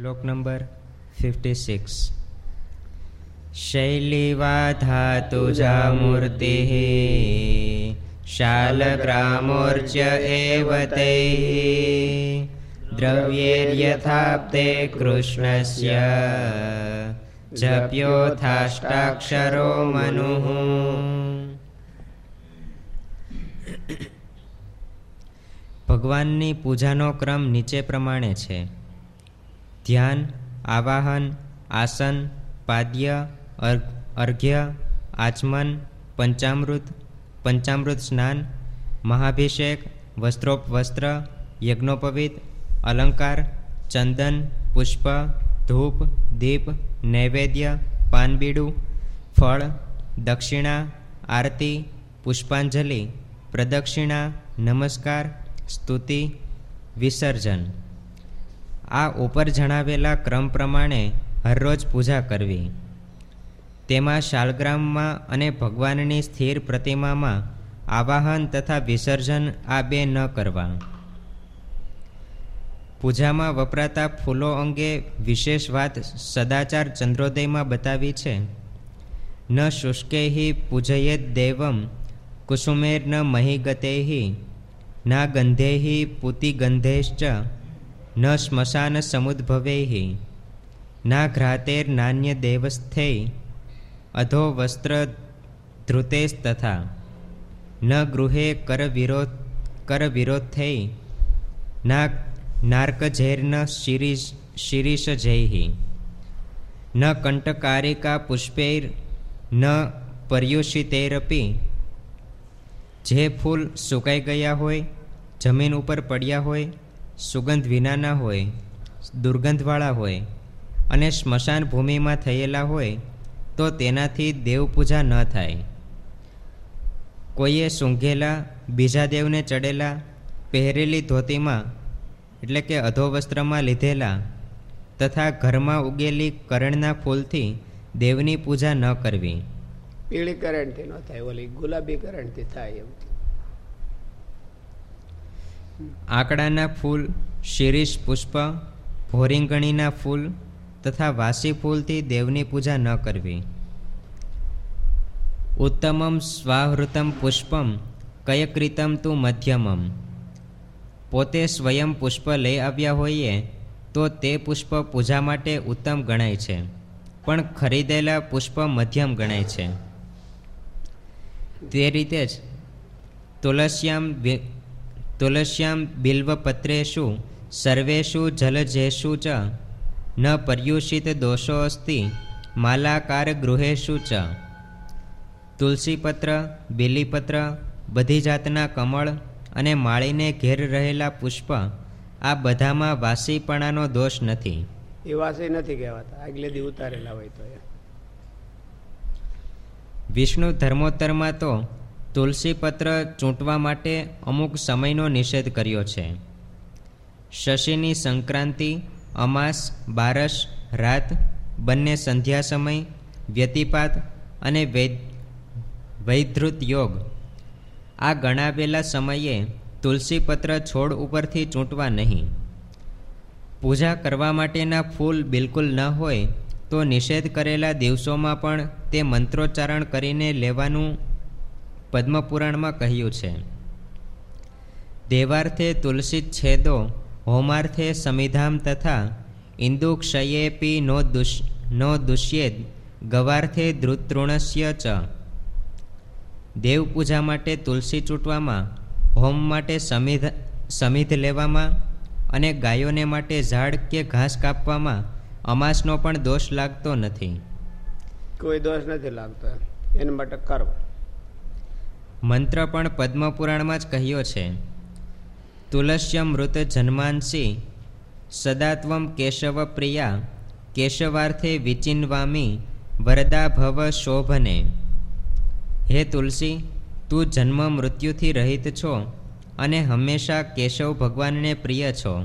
શ્લોક number fifty six શૈલીવા ધાતુજા મૂર્તિ શાલગ્રામોર્ચ એવ તૈ દ્રવ્યૈર્યથાપ્તે કૃષ્ણસ્ય જપ્યોથાષ્ટાક્ષરો મનુઃ. ભગવાનની પૂજાનો ક્રમ નીચે પ્રમાણે છે. ધ્યાન, આવાહન, આસન, પાદ્ય અર્ઘ્ય, આચમન, પંચામૃત પંચામૃત સ્નાન, મહાભિષેક, વસ્ત્રોપવસ્ત્ર, યજ્ઞોપવિત, અલંકાર, ચંદન, પુષ્પ, ધૂપ, દીપ, નૈવેદ્ય, પાનબીડું, ફળ, દક્ષિણા, આરતી, પુષ્પાંજલિ, પ્રદક્ષિણા, નમસ્કાર, સ્તુતિ, વિસર્જન. આ ઉપર જણાવેલા ક્રમ પ્રમાણે હરરોજ પૂજા કરવી. તેમાં શાલગ્રામમાં અને ભગવાનની સ્થિર પ્રતિમામાં આવાહન તથા વિસર્જન આ બે ન કરવા. પૂજામાં વપરાતા ફૂલો અંગે વિશેષ વાત સદાચાર ચંદ્રોદયમાં બતાવી છે. ન શુષ્કૈ પૂજયેત દેવમ, કુસુમેર ન મહિગતૈ ના ગંધૈ પૂતિગંધૈશ્ચ ગંધેશ્ચ ના દેવસ્થૈ અધો વસ્ત્ર ધૃતેસ્તથા ન ગૃહે કર વિરોધ કર વિરોધ થઈ ના નાર્કઝૈર્ન શિરીષ શિરીષ જૈ ન કંટકારિકા પુષ્પૈર, ન પર્યુષિતૈરપી, જે ફૂલ સુકાઈ ગયા હોય, જમીન ઉપર પડ્યા હોય સુગંધ વિનાના હોય, દુર્ગંધવાળા હોય અને સ્મશાન ભૂમિમાં થયેલા હોય, તો તેનાથી દેવપૂજા ન થાય. કોઈએ સૂંઘેલા, બીજા દેવને ચડેલા, પહેરેલી ધોતીમાં, એટલે કે અધોવસ્ત્રમાં લીધેલા, તથા ઘરમાં ઉગેલી કરણના ફૂલથી દેવની પૂજા ન કરવી. પીળી કરણથી ન થાય, ઓલી ગુલાબી કરણથી થાય એમ. આંકડાના ફૂલ, શિરીષ પુષ્પ, ભોરિંગણીના ફૂલ તથા વાસી ફૂલથી દેવની પૂજા ન કરવી. ઉત્તમમ સ્વાહૃતમ પુષ્પમ કયકૃતમ તું મધ્યમમ. પોતે સ્વયં પુષ્પ લઈ આવ્યા હોઈએ તો તે પુષ્પ પૂજા માટે ઉત્તમ ગણાય છે, પણ ખરીદેલા પુષ્પ મધ્યમ ગણાય છે. તે રીતે જ તુલસ્યામ તુલસ્યામ બિલ્વપત્રેષુ સર્વેષુ જલજેષુ ચ ન પર્યુષિત દોષો અસ્તિ માલાકાર ગૃહેશુ ચ. તુલસીપત્ર બીલીપત્ર બધી જાતના કમળ અને માળીને ઘેર રહેલા પુષ્પ આ બધામાં વાસીપણાનો દોષ નથી. એ વાસી નથી કહેવાતા. આગલે દી ઉતારેલા હોય તો વિષ્ણુ ધર્મોત્તરમાં તો તુલસી પત્ર ચૂંટવા માટે અમુક સમયનો નિષેધ કર્યો છે. શશીની સંક્રાંતિ, અમાસ, બારસ, રાત, બંને સંધ્યા સમય, વ્યતિપાત અને વૈધૃત યોગ. આ ગણાવેલા સમયે તુલસીપત્ર છોડ ઉપરથી ચૂંટવા નહીં. પૂજા કરવા માટેના ફૂલ બિલકુલ ન હોય તો નિષેધ કરેલા દિવસોમાં પણ તે મંત્રોચ્ચારણ કરીને લેવાનું પદ્મપુરાણમાં કહ્યું છે, દેવાર્થે તુલસી છેદો, હોમાર્થે સમિધામ તથા ઇન્દુક્ષયેપી નો દુષ, નો દુષ્યેદ, ગવાર્થે ધૃતૃણસ્ય ચ. દેવપૂજા માટે તુલસી ચૂંટવામાં, હોમ માટે સમિધ સમિધ લેવામાં અને ગાયોને માટે ઝાડ કે ઘાસ કાપવામાં અમાસનો પણ દોષ લાગતો નથી. કોઈ દોષ નથી લાગતો. એના માટે કરવો મંત્ર પણ પદ્મપુરાણમાં જ કહ્યો છે. તુલસ્ય મૃત જન્માંસી, સદાત્વમ કેશવ પ્રિયા, કેશવાર્થે વિચિન્વામી, વરદા ભવ શોભને. હે તુલસી, તું જન્મ મૃત્યુથી રહિત છો અને હંમેશા કેશવ ભગવાનને પ્રિય છો.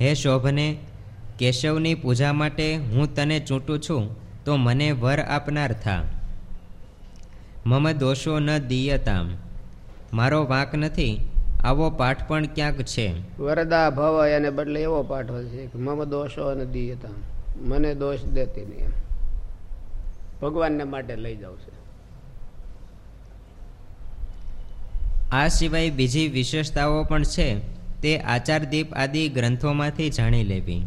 હે શોભને, કેશવની પૂજા માટે હું તને ચૂંટું છું, તો મને વર આપનાર થા મમ દોષો ન દીયતામ. મારો વાંક નથી આવો પાઠ પણ ક્યાંક છે. વરદા ભવ એને બદલે એવો પાઠ હોય છે કે મમ દોષો ન દીયતા મને દોષ દેતી નહીં એમ. ભગવાનને માટે લઈ જાઉં છે. આ સિવાય બીજી વિશેષતાઓ પણ છે તે આચારદીપ આદિ ગ્રંથોમાંથી જાણી લેવી.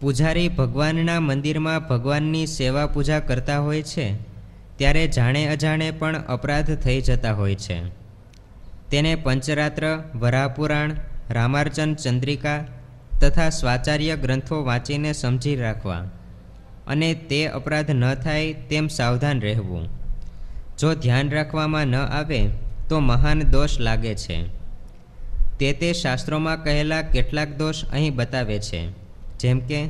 પૂજારી ભગવાનના મંદિરમાં ભગવાનની સેવા પૂજા કરતા હોય છે. ત્યારે જાણે અજાણે પણ અપરાધ થઈ જતા હોય છે. તેને પંચરાત્ર વરાપુરાણ રામાર્ચન ચંદ્રિકા તથા સ્વાચાર્ય ગ્રંથો વાંચીને સમજી રાખવા અને તે અપરાધ ન થાય તેમ સાવધાન રહેવું. જો ધ્યાન રાખવામાં ન આવે તો મહાન દોષ લાગે છે. તે તે શાસ્ત્રોમાં કહેલા કેટલાક દોષ અહીં બતાવે છે. જેમ કે,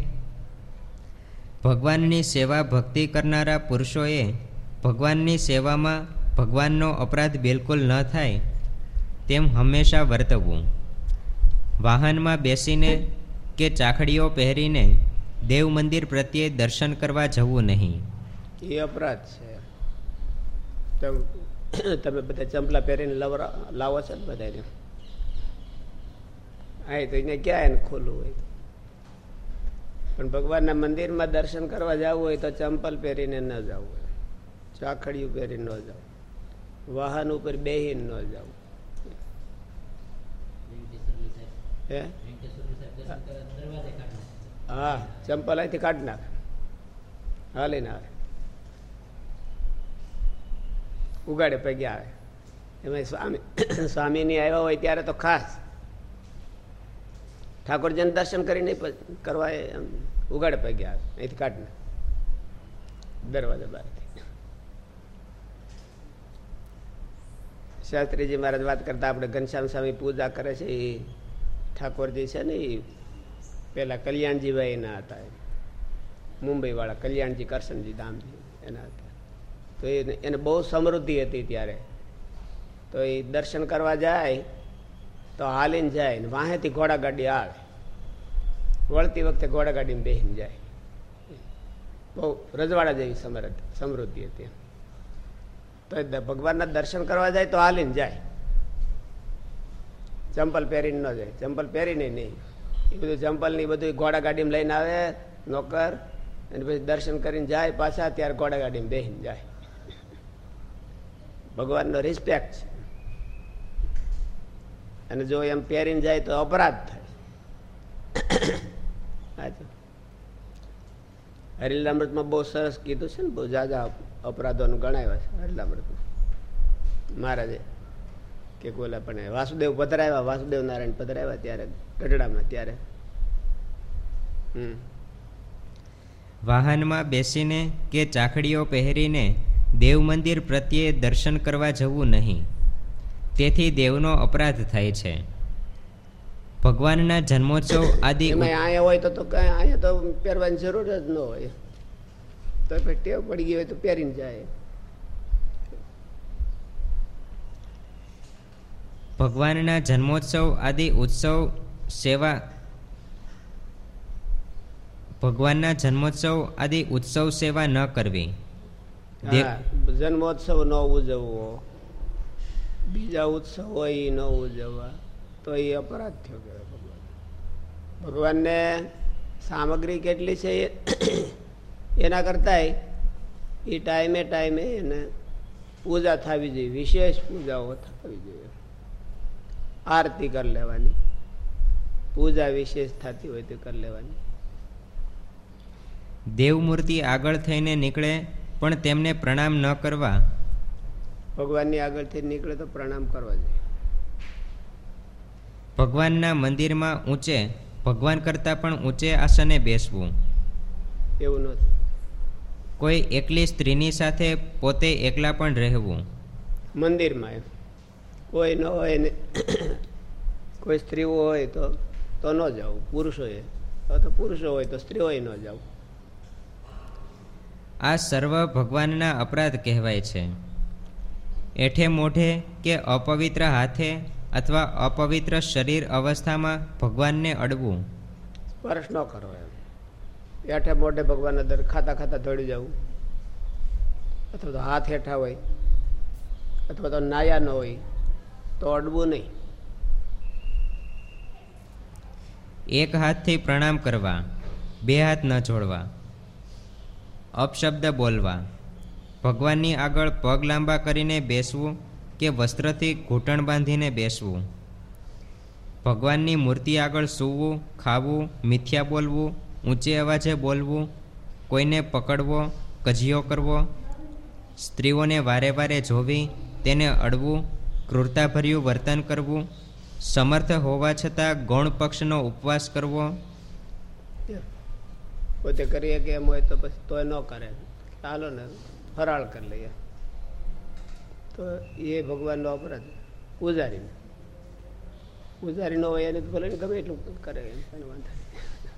ભગવાનની સેવા ભક્તિ કરનારા પુરુષોએ ભગવાનની સેવામાં ભગવાનનો અપરાધ બિલકુલ ન થાય, તેમ હંમેશા વર્તવું. વાહનમાં બેસીને કે ચાખડીઓ પહેરીને દેવ મંદિર પ્રત્યે દર્શન કરવા જવું નહીં. એ અપરાધ છે. તમે બધા ચંપલા પહેરીને લવરા, લાવો છો ને બધાને હા તો એને ક્યાં એને ખોલવું હોય? પણ ભગવાનના મંદિરમાં દર્શન કરવા જવું હોય તો ચંપલ પહેરીને ન જવું હોય. ચાખડીયું પહેરીને ન જાઓ વાહન ઉપર બેહીને ન જાઓ હે? હા ચંપલ અહીંથી કાઢી નાખે. હાલીને આવે. ઉગાડે પગે આવે. એમાં સ્વામી સ્વામીની આવ્યા હોય ત્યારે તો ખાસ. ઠાકોરજીને દર્શન કરીને કરવા ઉગાડે પગે આવે. અહીંથી કાઢી નાખે. દરવાજા બહારથી શાસ્ત્રીજી મહારાજ વાત કરતા આપણે ઘનશ્યામ સ્વામી પૂજા કરે છે, એ ઠાકોરજી છે ને, એ પેલા કલ્યાણજીભાઈ એના હતા એ. મુંબઈવાળા કલ્યાણજી, કરશનજી ધામજી એના હતા. તો એને એને બહુ સમૃદ્ધિ હતી ત્યારે. તો એ દર્શન કરવા જાય, તો હાલીને જાય ને વાહેથી ઘોડાગાડી આવે. વળતી વખતે ઘોડાગાડીમાં બેસીને જાય. બહુ રજવાડા જેવી સમૃદ્ધિ હતી તો ભગવાનના દર્શન કરવા જાય તો હાલીને જાય. ચંપલ પહેરીને ન જાય. ચંપલ પહેરીને નહીં. એ બધું ચંપલની બધું ઘોડા ગાડીમાં લઈને આવે, નોકર, અને પછી દર્શન કરીને જાય, પાછા ત્યારે ઘોડા ગાડીમાં બેસીને જાય. ભગવાનનો રિસ્પેક્ટ છે. અને જો એમ પહેરીને જાય તો અપરાધ થાય. હરિલ હરિલામૃતમાં બહુ સરસ કીધું છે ને, બહુ જાજા અપરાધોનું ગણાવ્યા છે હરિલામૃતમાં મહારાજે કે કોલા પણ વાસુદેવ પધરાવ્યા વાસુદેવ નારાયણ પધરાવ્યા ત્યારે ગઢડામાં ત્યારે. હમ. વાહનમાં બેસીને કે ચાખડીઓ પહેરીને દેવ મંદિર પ્રત્યે દર્શન કરવા જવું નહીં. તેથી દેવનો અપરાધ થાય છે. ભગવાનના જન્મોત્સવ આદિ અહીંયા હોય તો અહીંયા તો પહેરવાની જરૂર જ ન હોય. તો ટેવ પડી ગઈ હોય તો પહેરીને જાય. ભગવાનના જન્મોત્સવ આદિ ઉત્સવ સેવા ભગવાનના જન્મોત્સવ આદિ ઉત્સવ સેવા ન કરવી. જન્મોત્સવ ન ઉજવવો. બીજા ઉત્સવ હોય એ ન ઉજવવા. તો એ અપરાધ થયો કહેવાય ભગવાન ભગવાનને સામગ્રી કેટલી છે એના કરતાંય એ ટાઈમે ટાઈમે એને પૂજા થવી જોઈએ વિશેષ પૂજાઓ થવી જોઈએ. આરતી કરી લેવાની પૂજા વિશેષ થતી હોય તે કરી લેવાની. દેવમૂર્તિ આગળ થઈને નીકળે પણ તેમને પ્રણામ ન કરવા. ભગવાનની આગળથી નીકળે તો પ્રણામ કરવા જોઈએ. ભગવાનના મંદિરમાં ઊંચે ભગવાન કરતાં પણ ઊંચે આસને બેસવું. એવું નથી. કોઈ એકલી સ્ત્રીની સાથે પોતે એકલા પણ રહેવું? મંદિરમાં કોઈ ન હોય ને કોઈ સ્ત્રીઓ હોય તો તો ન જવું. પુરુષોએ તો પુરુષો હોય તો સ્ત્રીઓએ ન જવું. આ સર્વ ભગવાનના અપરાધ કહેવાય છે. એઠે મોઢે કે અપવિત્ર હાથે અથવા અપવિત્ર શરીર અવસ્થામાં ભગવાનને અડવું? સ્પર્શ ન કરવો એમ. હેઠે મોઢે ભગવાનના દર ખાતા ખાતા ધોડી જવું અથવા તો હાથ હેઠા હોય, અથવા તો નાયા ન હોય, તો અડવું નહીં. એક હાથથી પ્રણામ કરવા, બે હાથ ન જોડવા. અપશબ્દ બોલવા. ભગવાનની આગળ પગ લાંબા કરીને બેસવું કે વસ્ત્રથી ઘૂંટણ બાંધીને બેસવું? ભગવાનની મૂર્તિ આગળ સૂવું, ખાવું, મિથ્યા બોલવું ઊંચે અવાજે બોલવું, કોઈને પકડવો, કજિયો કરવો, સ્ત્રીઓને વારે વારે જોવી, તેને અડવું, ક્રૂરતાભર્યું વર્તન કરવું, સમર્થ હોવા છતાં ગૌણ પક્ષનો ઉપવાસ કરવો. પોતે કરીએ કે એમ હોય તો પછી તોય ન કરે. ચાલો ને, ફરાળ કરી લઈએ. તો એ ભગવાનનો અપરાધ પૂજારીને. પૂજારી ન હોય એને ભલે ગમે એટલું કરે વાંધો નહીં. હા.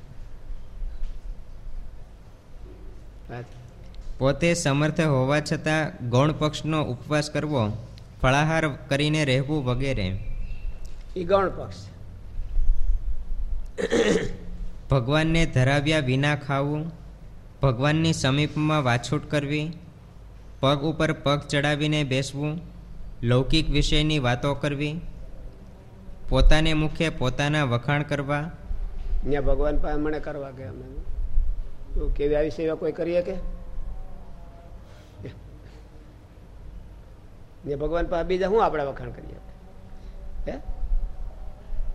પોતે સમર્થ હોવા છતાં ગૌણ પક્ષનો ઉપવાસ કરવો ફળાહાર કરીને રહેવું વગેરે. એ ગૌણ પક્ષ. ભગવાનને ધરાવ્યા વિના ખાવું ભગવાનની સમીપમાં વાછૂટ કરવી પગ ઉપર પગ ચડાવીને બેસવું લૌકિક વિષયની વાતો કરવી પોતાને મુખે પોતાના વખાણ કરવા. ભગવાન પાસે મને કરવા ગયા તો કેવી આવી સેવા કોઈ કરીએ કે ને ભગવાન પાસે બીજા હું આપણા વખાણ કરીએ હે?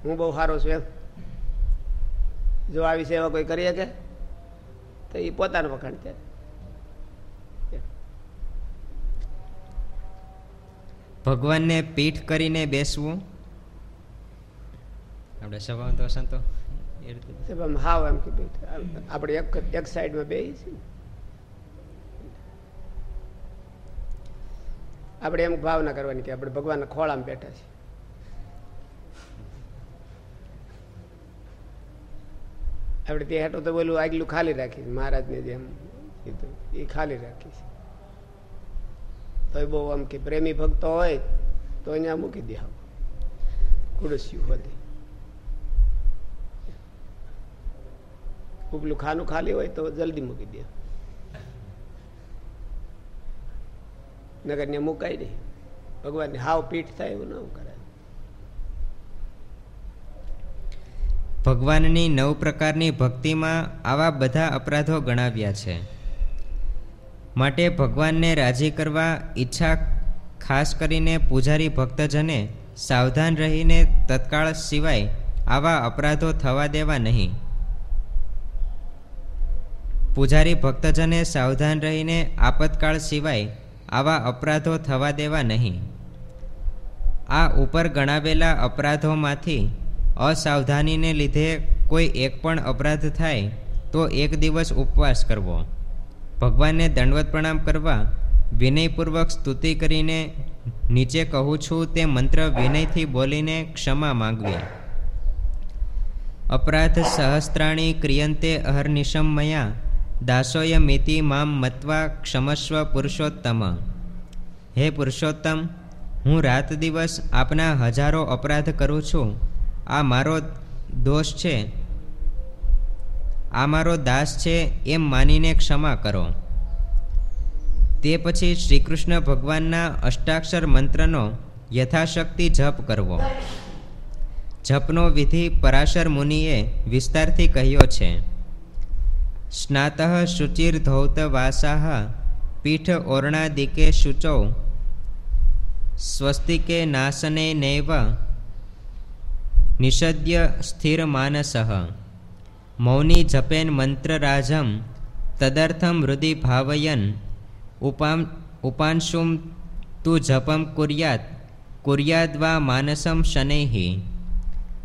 હું બહુ સારો છું એમ. જો આવી સેવા કોઈ કરીએ કે તો એ પોતાનું વખાણ છે ભગવાનને પીઠ કરીને બેસવું. આપણે સ્વભાવ તો સંતો. એ આપણે એક સાઈડમાં બે છીએ આપણે એમ ભાવના કરવાની કે આપણે ભગવાનના ખોળામાં બેઠા છીએ. આપણે તે હેઠો તો બોલું, આગલું ખાલી રાખીશ. મહારાજને જેમ કીધું, એ ખાલી રાખીશ. તો બહુ આમ કે પ્રેમી ભક્તો હોય, તો અહીંયા મૂકી દે આવું. ખુડસ્યું હોતી ઉપલું ખાનું ખાલી હોય તો જલ્દી મૂકી દે. નગર ને મુકાય નહીં ભગવાનની હાવ પીઠ થાય એવું ન કરે ભગવાનની નવ પ્રકારની ભક્તિમાં આવા બધા અપરાધો ગણાવ્યા છે. માટે ભગવાનને રાજી કરવા ઈચ્છા ખાસ કરીને પૂજારી ભક્તજને સાવધાન રહીને તત્કાળ સિવાય આવા અપરાધો થવા દેવા નહીં. પૂજારી ભક્તજને સાવધાન રહીને આપતકાળ સિવાય આવા અપરાધો થવા દેવા નહીં. આ ઉપર ગણાવેલા અપરાધોમાંથી અસાવધાનીને લીધે કોઈ એક પણ અપરાધ થાય તો એક દિવસ ઉપવાસ કરવો. ભગવાનને દંડવત પ્રણામ કરવા વિનયપૂર્વક સ્તુતિ કરીને નીચે કહું છું તે મંત્ર વિનયથી બોલીને ક્ષમા માંગવી. અપરાધ સહસ્ત્રાણી ક્રિયંતે અહર્નિશમ મયા દાસોય મિતિ મામ મત્વા ક્ષમસ્વ પુરુષોત્તમ. હે પુરુષોત્તમ, હું રાત દિવસ આપના હજારો અપરાધ કરું છું. આ મારો દોષ છે. આ મારો દાસ છે એમ માનીને ક્ષમા કરો. તે પછી શ્રીકૃષ્ણ ભગવાનના અષ્ટાક્ષર મંત્રનો યથાશક્તિ જપ કરવો. જપનો વિધિ પરાશર મુનિએ વિસ્તારથી કહ્યો છે. સ્નાત શુચિર્ધૌતવાસા ધૌત વાસા પીઠ ઓરણાદિકે શુચૌ, સ્વસ્તિકે નાસને નૈવ નિષદ્ય સ્થિરમાનસ. મૌની જપેન મંત્રરાજમ તદર્થમ હૃદિ ભાવયન, ઉપામ, ઉપાંશુમ તુ જપમ કુર્યાત, કુર્યાદ્વા માનસમ શનૈ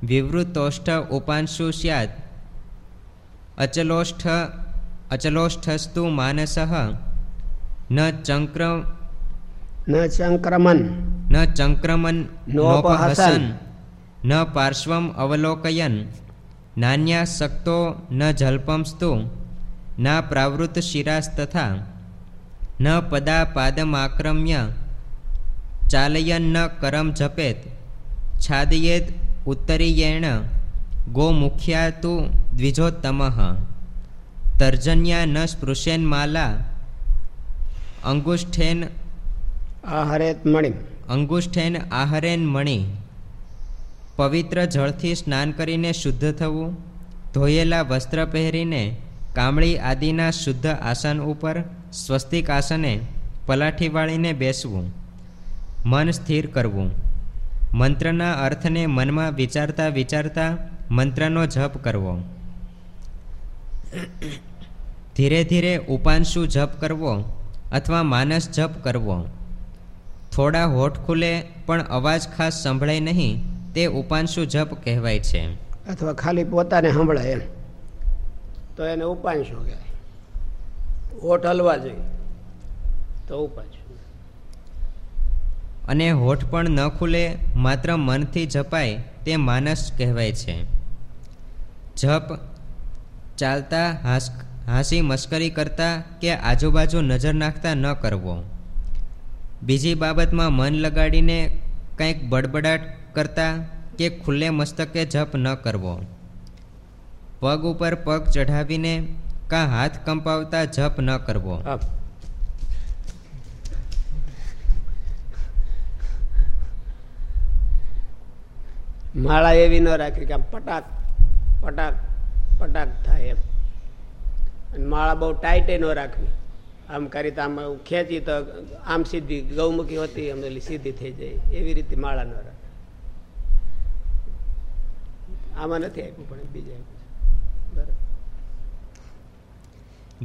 વિવૃતોષ્ઠ ઉપાંશુ સ્યાત, અચલોષ્ઠ અચલોષ્ઠસ્તુ માનસ ન ચંક્ર ન ચંક્રમન ન ચંક્રમન નોપહસન. ન પાર્શ્વમ અવલોકયન નાન્યા શક્તો ન જલ્પંસ્તુ ના પ્રાવૃત શિરાસ્તથા ન પદા પાદમાક્રમ્ય ચાલયન ન કરમ જપેત છાદયેદ ઉત્તરીયેણ ગોમુખ્યા તુ દ્વિજોત્તમ તર્જન્યા ન સ્પૃશેન માલા. અંગુષ્ઠેન આહરેત મણિ. અંગુષ્ઠેન આહરેન મણિ. પવિત્ર જળથી સ્નાન કરીને શુદ્ધ થવું. ધોયેલા વસ્ત્ર પહેરીને કામળી આદિના શુદ્ધ આસન ઉપર સ્વસ્તિક આસને પલાઠી વાળીને બેસવું. મન સ્થિર કરવું. મંત્રના અર્થને મનમાં વિચારતા વિચારતા મંત્રનો જપ કરવો. ધીરે ધીરે ઉપાંશુ જપ કરવો અથવા માનસ જપ કરવો. થોડા હોઠ ખુલે પણ અવાજ ખાસ સંભળાય નહીં તે ઉપાંશુ જપ કહેવાય છે. અથવા ખાલી પોતાને સંભળાય એમ. તો એને ઉપાંશુ કહેવાય. હોઠ હલવા જોઈએ. તો ઉપાંશુ. અને હોઠ પણ ન ખુલે માત્ર મનથી જપાય તે માનસ કહેવાય છે. જપ ચાલતા હાસ હાંસી મશ્કરી કરતા કે આજુબાજુ નજર નાખતા ન કરવો. બીજી બાબતમાં મન લગાડીને કંઈક બડબડાટ કરતા કે ખુલ્લે મસ્તકે જપ ન કરવો. પગ ઉપર પગ ચઢાવીને કાં હાથ કંપાવતા જપ ન કરવો. માળા એવી ન રાખી કે પટાક પટાક પટાક થાય એમ. અને માળા બહુ ટાઈટે ન રાખવી. આમ કરી તો આમ ખેંચી તો આમ સીધી ગૌમુખી હોતી એટલે સીધી થઈ જાય. એવી રીતે માળા ન રાખે આમાં નથી આપ્યું પણ બીજા બરાબર.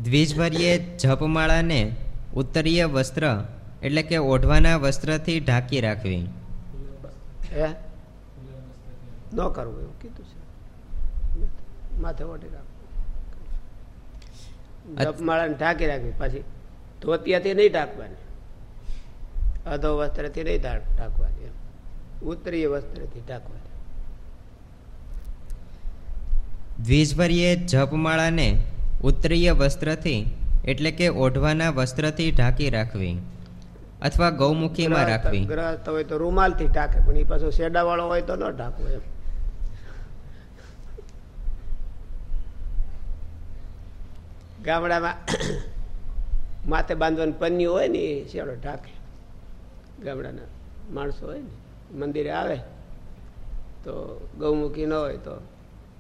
દ્વિજભર્યે જપમાળાને ઉત્તરીય વસ્ત્ર એટલે કે ઓઢવાના વસ્ત્રથી ઢાંકી રાખવી. હે? ન કરવું એવું કીધું છે. માથે ઓઢી રાખવું. જપમાળાને ઢાંકી રાખવી પછી ધોતિયાથી નહીં ઢાંકવાની. અધો વસ્ત્રથી નહીં ઢાંકવાની ઉત્તરીય વસ્ત્રથી ઢાંકવાની. દ્વિજભર્યે જપમાળાને ઉત્તરીય વસ્ત્રથી એટલે કે ઓઢવાના વસ્ત્રથી ઢાંકી રાખવી અથવા ગૌમુખીમાં રાખવી. ગ્રહસ્થ હોય તો રૂમાલથી ઢાંકે પણ એ પાછો શેડાવાળો હોય તો ન ઢાંકવું એમ. ગામડામાં માથે બાંધવાનું પન્યું હોય ને એ શેડો ઢાંકે. ગામડાના માણસો હોય ને, મંદિરે આવે, તો ગૌમુખી ન હોય તો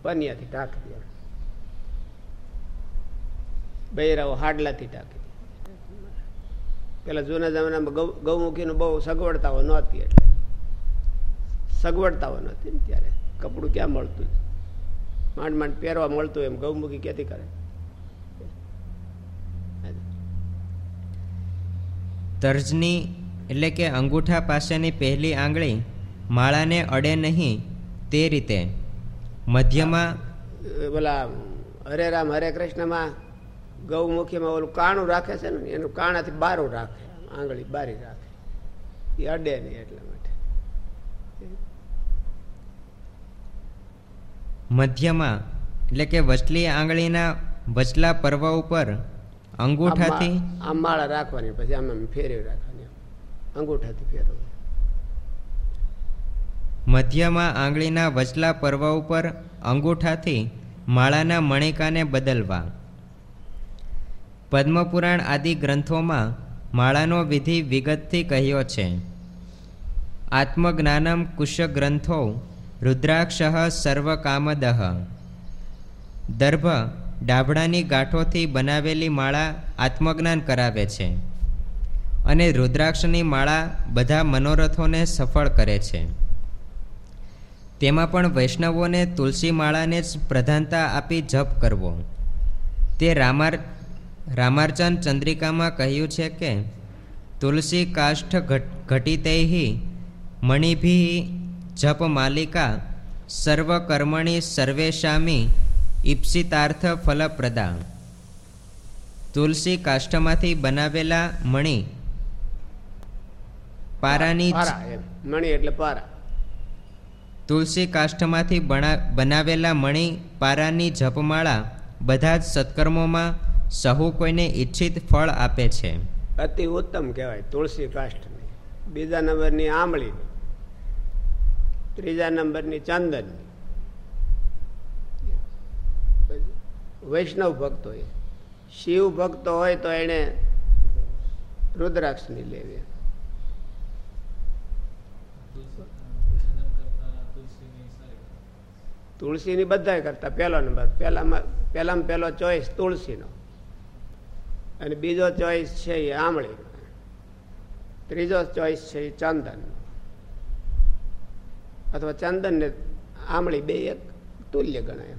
પનિયાથી ઢાંકી દે. બૈરાઓ હાડલાથી ઢાંકી પેલા જૂના જમાનામાં ગૌમુખીનું બહુ સગવડતાઓ નહોતી એટલે. સગવડતાઓ નહોતી ને ત્યારે. કપડું ક્યાં મળતું? માંડ માંડ પહેરવા મળતું એમ ગૌમુખી ક્યાંથી કરે? તર્જની એટલે કે અંગૂઠા પાસેની પહેલી આંગળી માળાને અડે નહીં તે રીતે. મધ્યમાં ઓલા હરે રામ હરે કૃષ્ણમાં ગૌમુખીમાં ઓલું કાણું રાખે છે ને એનું કાણાથી બારું રાખે આંગળી બારી રાખે. એ અડે નહીં એટલા માટે. મધ્યમાં એટલે કે વચલી આંગળીના વચલા પર્વ ઉપર અંગૂઠાથી? આમ માળા રાખવાની પછી આમ આમ ફેરવી રાખવાની. અંગૂઠાથી ફેરવવાની. મધ્યમાં આંગળીના વચલા પર્વ ઉપર અંગૂઠાથી માળાના મણિકાને બદલવા. પદ્મપુરાણ આદિ ગ્રંથોમાં માળાનો વિધિ વિગતથી કહ્યો છે. આત્મજ્ઞાનમ કુશ ગ્રંથો રુદ્રાક્ષ સર્વકામદહ દર્ભ ડાભડાની ગાંઠોથી બનાવેલી માળા આત્મજ્ઞાન કરાવે છે અને રુદ્રાક્ષની માળા બધા મનોરથોને સફળ કરે છે. તેમાં પણ વૈષ્ણવોને તુલસી માળાને જ પ્રધાનતા આપી જપ કરવો. તે રામાર રામાર્ચન ચંદ્રિકામાં કહ્યું છે કે, તુલસી કાષ્ઠ ઘટિતૈ મણિભી જપ માલિકા, સર્વકર્મણી સર્વેશામી ઈપ્સિતાર્થ ફલપ્રદા. તુલસી કાષ્ઠમાંથી બનાવેલા મણી. પારાની મણી એટલે પારા. તુલસી કાષ્ઠમાંથી બનાવેલા મણી પારાની જપમાળા બધા જ સત્કર્મોમાં સહુ કોઈને ઈચ્છિત ફળ આપે છે. અતિ ઉત્તમ કહેવાય તુલસી કાષ્ઠની. બીજા નંબરની આમળી ત્રીજા નંબરની ચંદન વૈષ્ણવ ભક્તો હોય શિવ ભક્તો હોય તો એને રુદ્રાક્ષની લેવી. તુલસીની બધા કરતા પહેલો નંબર. પહેલામાં પહેલામાં પહેલો ચોઈસ તુલસીનો. અને બીજો ચોઈસ છે એ આમળી. ત્રીજો ચોઈસ છે એ ચંદન. અથવા ચંદન ને આમળી બે એક તુલ્ય ગણાય.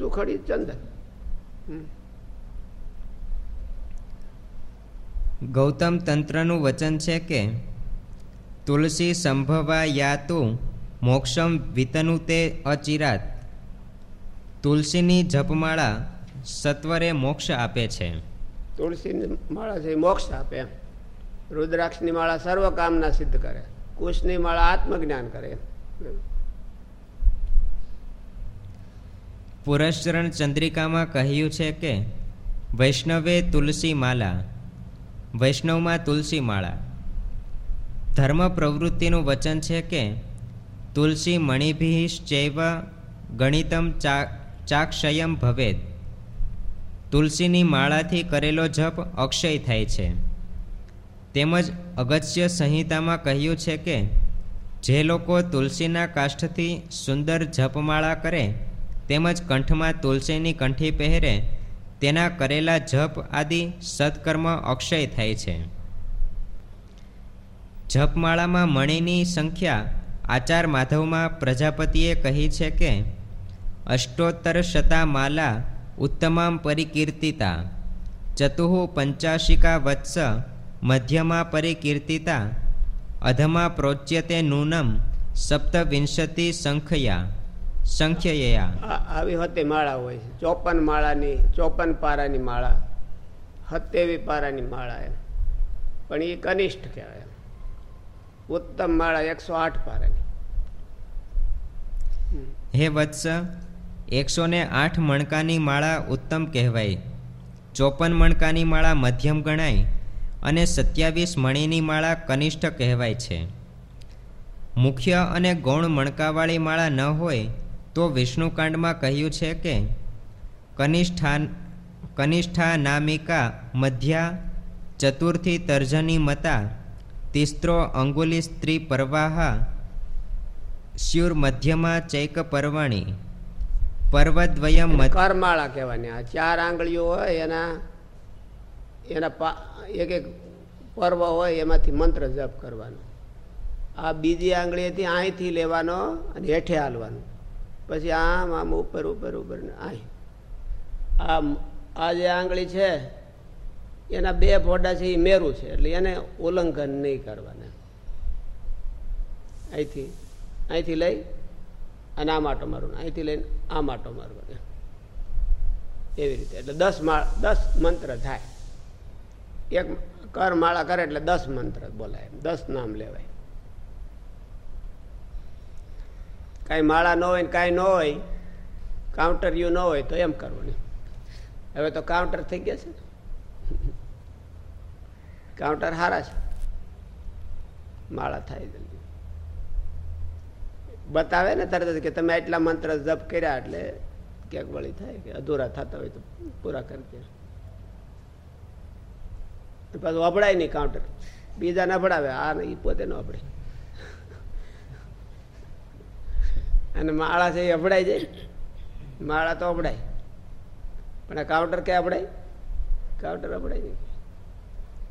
સુખડી ચંદન. ગૌતમ તંત્રનું વચન છે કે તુલસી સંભવા યાતું મોક્ષમ વિતનુતે અચિરાત. તુલસીની જપમાળા સત્વરે મોક્ષ આપે છે. તુલસીની માળા છે મોક્ષ આપે રુદ્રાક્ષની માળા સર્વ કામના સિદ્ધ કરે. કુશની માળા આત્મજ્ઞાન કરે પુરસ્ચરણ ચંદ્રિકામાં કહ્યું છે કે, વૈષ્ણવે તુલસી માલા, વૈષ્ણવમાં તુલસી માળા. ધર્મ પ્રવૃત્તિનું વચન છે કે, તુલસી મણિભિશ્ચૈવ ગણિતમ ચા, ચાક્ષયમ ભવેદ. તુલસીની માળાથી કરેલો જપ અક્ષય થાય છે. તેમજ અગત્ય સંહિતામાં કહ્યું છે કે, જે લોકો તુલસીના કાષ્ઠથી સુંદર જપમાળા કરે તેમજ કંઠમાં તુલસીની કંઠી પહેરે, તેના કરેલા જપ આદિ સત્કર્મ અક્ષય થાય છે. જપમાળામાં મણિની સંખ્યા આચાર માધવમાં પ્રજાપતિએ કહી છે કે, અષ્ટોત્તર શતા માલા ઉત્તમામ પરિકીર્તિતા, ચતુઃ પંચાશિકા વત્સ મધ્યમાં પરિકીર્તિતા, અધમા પ્રોચ્યતે નૂનમ સપ્તવિંશતિ સંખ્યા સંખ્યયા આવી હતી માળા હોય છે. ચોપન માળાની ચોપન પારાની માળા. હતેવી પારાની માળા એમ. પણ એ કનિષ્ઠ કહેવાય ઉત્તમ માળા એકસો આઠ પારાની. હે વત્સ એકસો ને આઠ મણકાની માળા ઉત્તમ કહેવાય. ચોપન મણકાની માળા મધ્યમ ગણાય અને સત્યાવીસ મણીની માળા કનિષ્ઠ કહેવાય છે. મુખ્ય અને ગૌણ મણકાવાળી માળા ન હોય તો વિષ્ણુકાંડમાં કહ્યું છે કે કનિષ્ઠા કનિષ્ઠા નામિકા મધ્યા ચતુર્થી તર્જની મતા તિસ્ત્રો અંગુલી સ્ત્રી પરવાહા સ્યુર મધ્યમાં ચૈક પરવાણી પર્વદ્વયમ કરમાળા કહેવાની આ ચાર આંગળીઓ હોય, એના એના એક એક પર્વ હોય, એમાંથી મંત્ર જપ કરવાનો. આ બીજી આંગળીએથી અહીંથી લેવાનો અને હેઠે હાલવાનું. પછી આમ આમ ઉપર ઉપર ઉપર અહીં આમ આ જે આંગળી છે, એના બે ફોડા છે, એ મેરું છે, એટલે એને ઉલ્લંઘન નહીં કરવાના. અહીંથી અહીંથી લઈ અને આ માટો મારવાનો. અહીંથી લઈને આ માટો મારવાનો. એવી રીતે. એટલે દસ માળ દસ મંત્ર થાય. એક કર માળા કરે એટલે દસ મંત્ર બોલાય દસ નામ લેવાય. કાંઈ માળા ન હોય ને કાંઈ ન હોય કાઉન્ટર યુ ન હોય તો એમ કરવું હવે તો કાઉન્ટર થઈ ગયા છે કાઉન્ટર સારા છે. માળા થાય બતાવે ને તરત કે તમે એટલા મંત્ર જપ કર્યા એટલે ક્યાંક વળી થાય કે અધૂરા થતા હોય તો પૂરા કરી દે. પાછું અભડાય નહીં કાઉન્ટર બીજા અભડાવે. આ નહીં પોતે ન અભડે અને માળા છે એ અભડાઈ જાય માળા તો અભડાય. પણ આ કાઉન્ટર ક્યાં અભડાય? કાઉન્ટર અભડાય નહીં.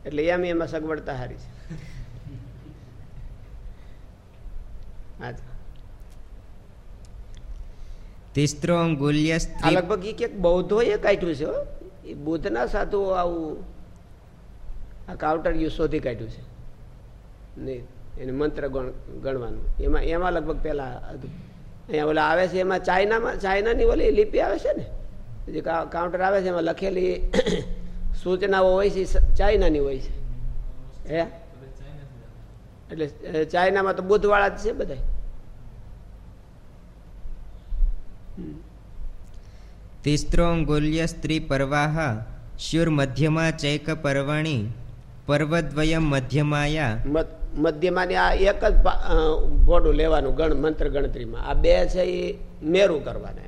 એટલે એમ એમાં સગવડતા સારી છે. તિસ્ત્રો અંગુલ્ય આ લગભગ એ ક્યાંક બૌદ્ધોએ કાઢ્યું છે એ બુદ્ધના સાધુઓ આવું આ કાઉન્ટર યુ શોધી કાઢ્યું છે. નહીં એને મંત્ર ગણવાનું. એમાં એમાં લગભગ પેલા હતું. અહીંયા ઓલા આવે છે એમાં ચાઇનામાં ચાઇનાની ઓલી લિપિ આવે છે ને? જે કાઉન્ટર આવે છે એમાં લખેલી સૂચનાઓ હોય છે ચાઇનાની હોય છે. હે? એટલે ચાઇનામાં તો બુધવાળા જ છે બધા તિસ્ત્રોંગુલ્ય સ્ત્રી પરવાહ શ્યુર મધ્યમાં ચૈક પર્વણી પર્વદ્વયમ મધ્યમાયા. મધ્યમાની આ એક જ ભોડું લેવાનું ગણ, મંત્ર ગણતરીમાં. આ બે છે એ મેરું કરવાના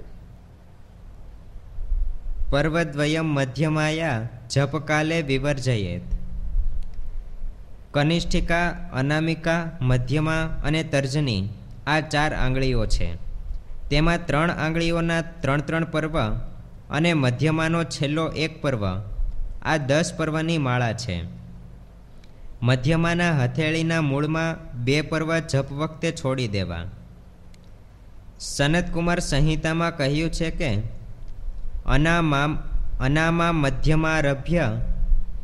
પર્વદ્વયમ મધ્યમાયા, જપકાલે વિવર્જયેત. કનિષ્ઠિકા, અનામિકા, મધ્યમા અને તર્જની આ ચાર આંગળીઓ છે. તેમાં ત્રણ આંગળીઓના ત્રણ ત્રણ પર્વ અને મધ્યમાનો છેલ્લો એક પર્વ. આ દસ પર્વની માળા છે. મધ્યમાના હથેળીના મૂળમાં બે પર્વ જપ વખતે છોડી દેવા. સનતકુમાર સંહિતામાં કહ્યું છે કે અનામા અનામા મધ્યમારભ્ય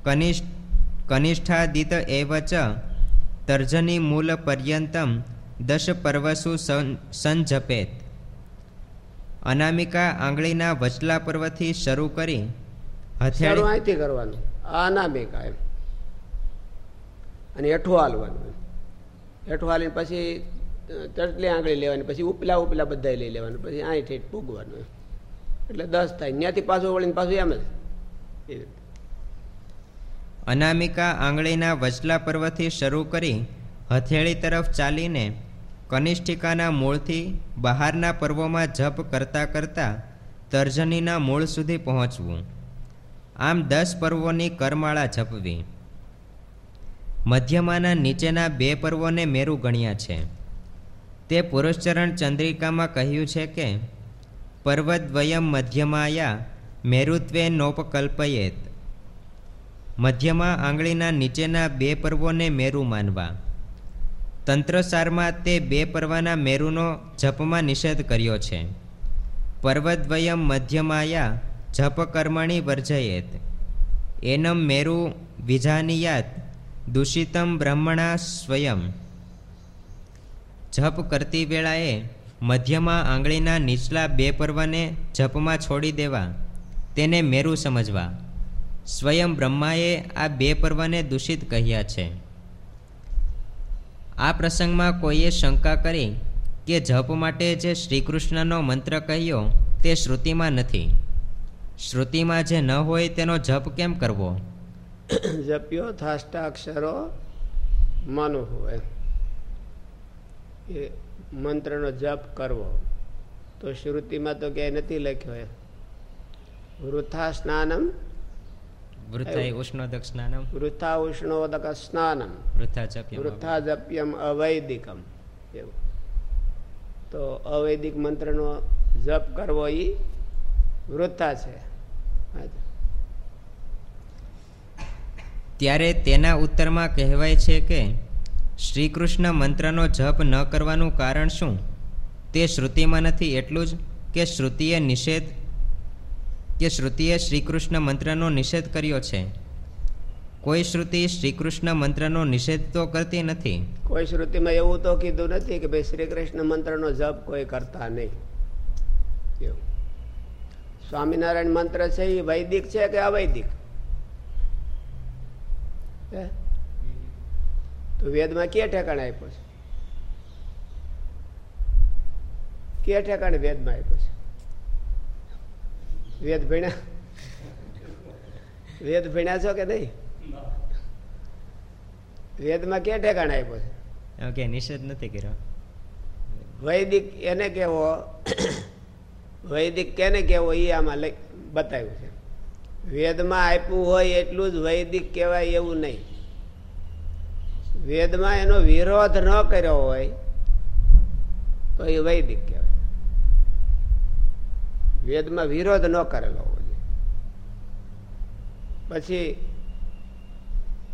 કનિષ્ઠ કનિષ્ઠાદિત એવચ તર્જની મૂલ પર્યંતમ દશ પર્વસુ સંજપેત. અનામિકા આંગળીના વચલા પર્વથી શરૂ કરી હથેળી કરવાનું. અનામિકા એમ. અને એઠું હાલવાનું. એઠું હાલીને પછી તટલી આંગળી લેવાની, પછી ઉપલા ઉપલા બધા લઈ લેવાનું, પછી આ ઠેઠ પૂગવાનું એટલે દસ થાય. ત્યાંથી પાછું વળીને પાછું એમ જ. અનામિકા આંગળીના વચલા પર્વથી શરૂ કરી હથેળી તરફ ચાલીને કનિષ્ઠિકાના મૂળથી બહારના પર્વોમાં જપ કરતાં કરતાં તર્જનીના મૂળ સુધી પહોંચવું. આમ દસ પર્વોની કરમાળા જપવી. મધ્યમાના નીચેના બે પર્વોને મેરુ ગણ્યા છે. તે પુરુષચરણ ચંદ્રિકામાં કહ્યું છે કે, પર્વદ્વયમ મધ્યમાયા મેરુત્વે નોપકલ્પયેત. મધ્યમાં આંગળીના નીચેના બે પર્વોને મેરુ માનવા. તંત્રસારમાં તે બે પર્વના મેરુનો જપમાં નિષેધ કર્યો છે. પર્વદ્વયમ મધ્યમાયા જપ કર્મણી વર્જયેત. એનમ મેરુ વિજાનિયાત. દૂષિતમ બ્રહ્મણા સ્વયં. જપ કરતી વેળાએ મધ્યમાં આંગળીના નીચલા બે પર્વને જપમાં છોડી દેવા, તેને મેરુ સમજવા. સ્વયં બ્રહ્માએ આ બે પર્વને દૂષિત કહ્યા છે. આ પ્રસંગમાં કોઈએ શંકા કરી કે જપ માટે જે શ્રીકૃષ્ણનો મંત્ર કહ્યો તે શ્રુતિમાં નથી. શ્રુતિમાં જે ન હોય તેનો જપ કેમ કરવો? જપ્યો થાષ્ટાક્ષરો માનો હોય. એ મંત્રનો જપ કરવો. તો શ્રુતિમાં તો ક્યાંય નથી લખ્યો એ. વૃથા સ્નાનમ. વૃથા ઉષ્ણોદક સ્નાનમ. જપ્યમ વૃથા જપ્યમ અવૈદિકમ. એવું. તો અવૈદિક મંત્રનો જપ કરવો એ વૃથા છે. ત્યારે તેના ઉત્તરમાં કહેવાય છે કે, શ્રીકૃષ્ણ મંત્રનો જપ ન કરવાનું કારણ શું? તે શ્રુતિમાં નથી એટલું જ કે શ્રુતિએ નિષેધ, કે શ્રુતિએ શ્રીકૃષ્ણ મંત્રનો નિષેધ કર્યો છે. કોઈ શ્રુતિ શ્રીકૃષ્ણ મંત્રનો નિષેધ તો કરતી નથી. કોઈ શ્રુતિમાં એવું તો કીધું નથી કે ભાઈ શ્રી કૃષ્ણ મંત્રનો જપ કોઈ કરતા નહીં. સ્વામિનારાયણ મંત્ર છે એ વૈદિક છે કે અવૈદિક? તો વેદમાં ક્યાં ઠેકાણ આપ્યો છે? કે ઠેકાણ વેદમાં આપ્યો છે? વેદ ભણ્યા વેદ ભણ્યા છો કે નહીં? વેદમાં ક્યાં ઠેકાણ આપ્યો છે? ઓકે નિષેધ નથી કર્યો. વૈદિક એને કેવો વૈદિક કેને કેવો એ આમાં લઈ બતાવ્યું છે. વેદમાં આપ્યું હોય એટલું જ વૈદિક કહેવાય એવું નહીં. વેદમાં એનો વિરોધ ન કર્યો હોય, તો એ વૈદિક કહેવાય. વેદમાં વિરોધ ન કરેલો હોય. પછી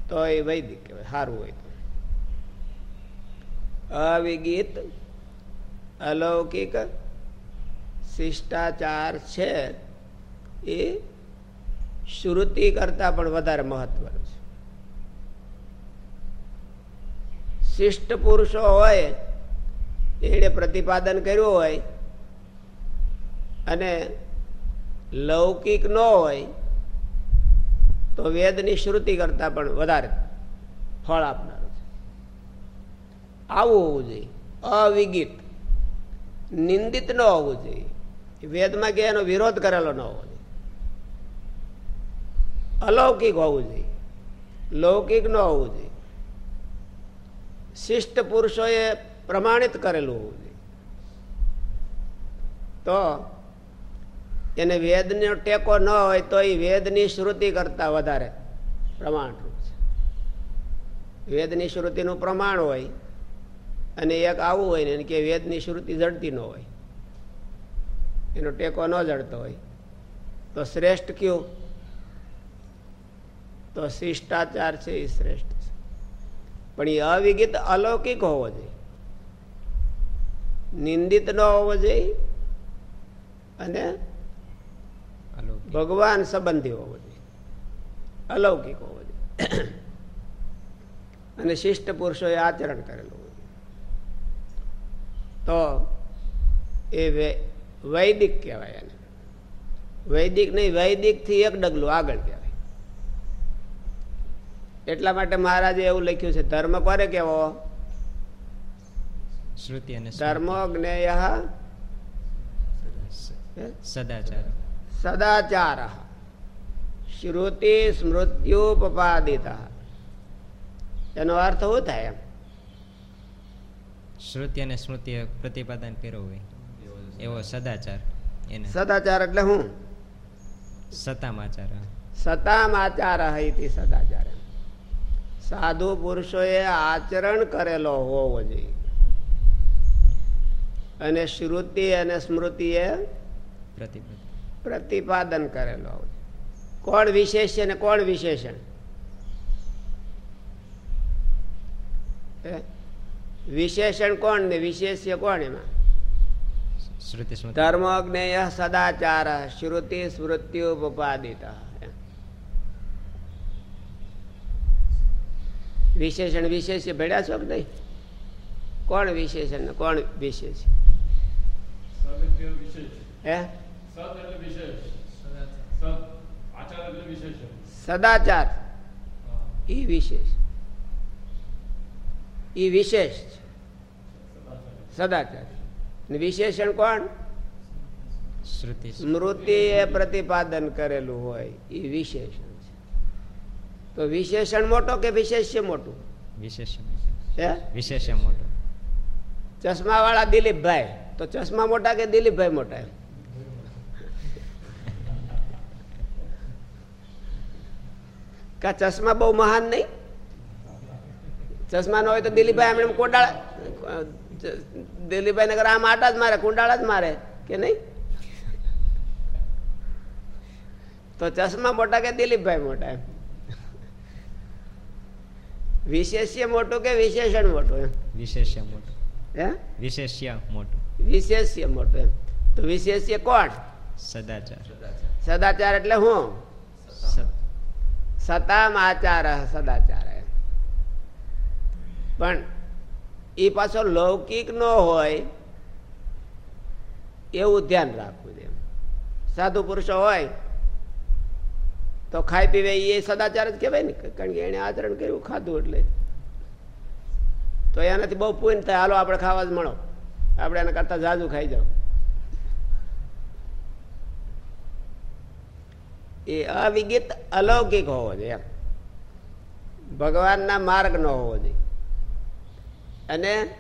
તો એ વૈદિક કહેવાય, સારું હોય તો. અવિગીત અલૌકિક શિષ્ટાચાર છે, એ શ્રુતિ કરતા પણ વધારે મહત્વનું છે. શિષ્ટ પુરુષો હોય, એને પ્રતિપાદન કર્યું હોય, અને લૌકિક ન હોય, તો વેદની શ્રુતિ કરતા પણ વધારે ફળ આપનાર છે. આવું હોવું જોઈએ. અવિગિત, નિંદિત ન હોવું જોઈએ. વેદમાં કે એનો વિરોધ કરેલો ન હોવો જોઈએ. અલૌકિક હોવું જોઈએ. લૌકિક ન હોવું જોઈએ. શિષ્ટ પુરુષોએ પ્રમાણિત કરેલું હોવું જોઈએ. તો એને વેદનો ટેકો ન હોય તો એ વેદની શ્રુતિ કરતાં વધારે પ્રમાણરૂપ છે. વેદની શ્રુતિનું પ્રમાણ હોય અને એક આવું હોય ને કે વેદની શ્રુતિ જડતી ન હોય. એનો ટેકો ન જડતો હોય. તો શ્રેષ્ઠ કયું? તો શિષ્ટાચાર છે એ શ્રેષ્ઠ છે. પણ એ અવિગિત અલૌકિક હોવો જોઈએ. નિંદિત ન હોવો જોઈએ અને ભગવાન સંબંધી હોવો જોઈએ. અલૌકિક હોવો જોઈએ. અને શિષ્ટ પુરુષોએ આચરણ કરેલું હોય. તો એ વૈદિક કહેવાય એને. વૈદિક નહીં, વૈદિકથી એક ડગલું આગળ કહેવાય. એટલા માટે મહારાજે એવું લખ્યું છે ધર્મ કોને કેવો શ્રુતિ અને ધર્મો જ્ઞેય સદાચાર. સદાચાર. શ્રુતિ સ્મૃત્યુપપાદિત. એનો અર્થ શું થાય એમ? શ્રુતિ અને સ્મૃતિ પ્રતિપાદન હોય. એવો સદાચાર. એને સદાચાર એટલે હું? સતામાચાર સતામ આચાર હતી સદાચાર સાધુ પુરુષોએ આચરણ કરેલો હોવો જોઈએ. અને શ્રુતિ અને સ્મૃતિએ પ્રતિપાદન કરેલો હોવો કોણ વિશેષ ને કોણ વિશેષણ વિશેષણ કોણ ને વિશેષ્ય કોણ એમાં? ધર્મ જ્ઞેય સદાચાર શ્રુતિ સ્મૃત્યુપાદિત વિશેષણ વિશેષ ભેડ્યા છો કે નહીં? કોણ વિશેષણ કોણ વિશેષ? હે? સદાચાર. ઈ વિશેષ. ઈ વિશેષ સદાચાર. વિશેષણ કોણ? સ્મૃતિ એ પ્રતિપાદન કરેલું હોય. એ વિશેષણ. તો વિશેષણ મોટો કે વિશેષ્ય મોટું? વિશેષ્ય મોટું. ચશ્મા વાળા દિલીપભાઈ. તો ચશ્મા મોટા કે દિલીપભાઈ મોટા કા ચશ્મા બહુ મહાન નહીં? ચશ્મા ન હોય તો દિલીપભાઈ એમ કોડાળા દિલીપભાઈ નગર આમ આટા જ મારે કુંડાળા જ મારે કે નહીં? તો ચશ્મા મોટા કે દિલીપભાઈ મોટા એમ? વિશેષ્ય મોટું કે વિશેષણ મોટું એમ? વિશેષ્ય મોટું. હે? વિશેષ્ય મોટું. વિશેષ્ય મોટું એમ. તો વિશેષ્ય કોણ? સદાચાર. સદાચાર એટલે હું? સતામ આચાર સદાચાર પણ એ પાછો લૌકિક ન હોય એવું ધ્યાન રાખવું જોઈએ સાધુ પુરુષો હોય તો ખાઈ પીવે એ સદાચાર જ કહેવાય ને, કારણ કે એને આચરણ કર્યું, ખાધું એટલે. તો એનાથી બહુ પૂન થાય. હાલો, આપણે ખાવા જ મળો. આપણે એના કરતા જાજુ ખાઈ જાઓ. એ અવિગિત અલૌકિક હોવો જોઈએ એમ. ભગવાનના માર્ગ નો હોવો જોઈએ. અને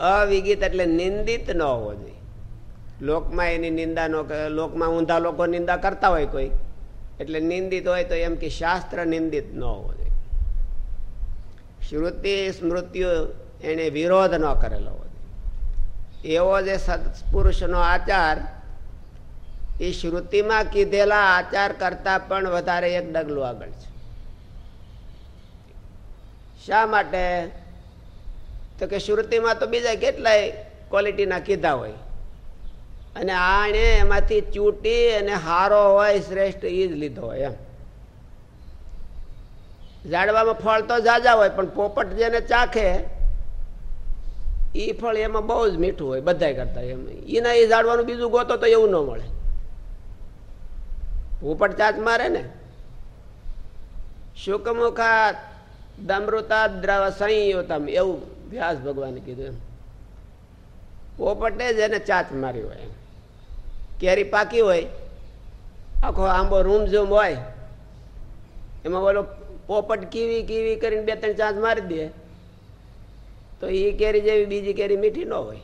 અવિગિત એટલે નિંદિત ન હોવો જોઈએ. લોકમાં એની નિંદા ન લોકમાં ઊંધા લોકો નિંદા કરતા હોય કોઈ. એટલે નિંદિત હોય તો એમ કે શાસ્ત્ર નિંદિત ન હોવો જોઈએ. શ્રુતિ સ્મૃતિઓ એને વિરોધ ન કરેલો હોય એવો જે સત્પુરુષનો આચાર એ શ્રુતિમાં કીધેલા આચાર કરતા પણ વધારે એક ડગલું આગળ છે. શા માટે? તો કે શ્રુતિમાં તો બીજા કેટલાય ક્વોલિટીના કીધા હોય. અને આણે એમાંથી ચૂંટી અને હારો હોય, શ્રેષ્ઠ એ જ લીધો હોય એમ. ઝાડવામાં ફળ તો જાજા હોય, પણ પોપટ જેને ચાખે એ ફળ એમાં બહુ જ મીઠું હોય બધા કરતા એમ. એના એ ઝાડવાનું બીજું ગોતો તો એવું ન મળે. પોપટ ચાચ મારે ને. શુકમુખા દમૃતા દ્રવ સંયુતમ, એવું વ્યાસ ભગવાને કીધું એમ. પોપટે જ એને ચાચ મારી હોય કેરી પાકી હોય, આખો આંબો રૂમઝૂમ હોય, એમાં બોલો પોપટ કીવી કીવી કરીને બે ત્રણ ચાંચ મારી દે, તો એ કેરી જેવી બીજી કેરી મીઠી ન હોય.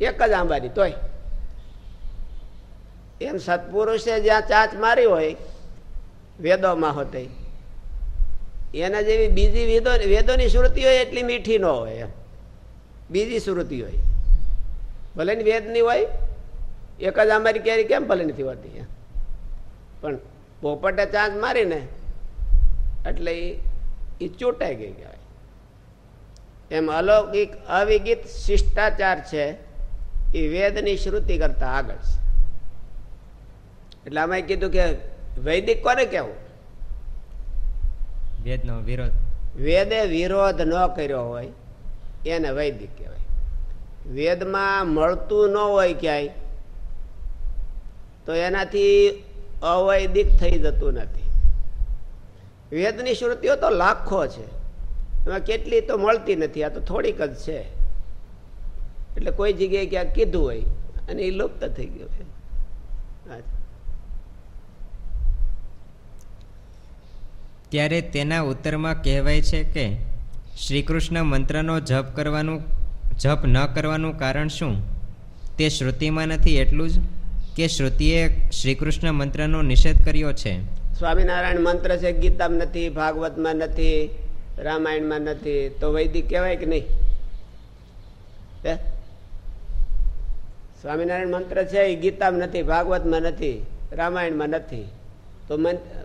એક જ આંબાની તોય. એમ સત્પુરુષે જ્યાં ચાંચ મારી હોય, વેદોમાં હોતે. એના જેવી બીજી વેદો વેદોની શ્રુતિ હોય એટલી મીઠી ન હોય બીજી શ્રુતિ હોય. ભલે ની વેદની હોય એક જ અમારી કેરી કેમ ભલે નથી હોતી? પણ પોપટે ચાંચ મારીને એટલે એ ચૂંટાઈ ગઈ કહેવાય. એમ અલૌકિક અવિગિત શિષ્ટાચાર છે એ વેદની શ્રુતિ કરતા આગળ છે. એટલે અમે કીધું કે વૈદિક કોને કેવું વેદનો વિરોધ. વેદે વિરોધ ન કર્યો હોય એને વૈદિક કહેવાય. વેદમાં મળતું ન હોય ક્યાંય, તો એનાથી અવૈદિક થઈ જતું નથી. વેદની શ્રુતિઓ તો લાખો છે, એમાં કેટલી તો મળતી નથી, આ તો થોડીક જ છે. એટલે કોઈ જગ્યાએ ક્યાંક કીધું હોય અને એ લુપ્ત થઈ ગયું છે. ત્યારે તેના ઉત્તરમાં કહેવાય છે કે શ્રી કૃષ્ણ મંત્રનો જપ કરવાનું જપ ન કરવાનું કારણ શું? તે શ્રુતિમાં નથી એટલું જ કે શ્રુતિએ શ્રીકૃષ્ણ મંત્રનો નિષેધ કર્યો છે. સ્વામિનારાયણ મંત્ર છે ગીતામાં નથી ભાગવતમાં નથી રામાયણમાં નથી. તો વૈદિક કહેવાય કે નહીં? સ્વામિનારાયણ મંત્ર છે એ ગીતામાં નથી ભાગવતમાં નથી રામાયણમાં નથી. તો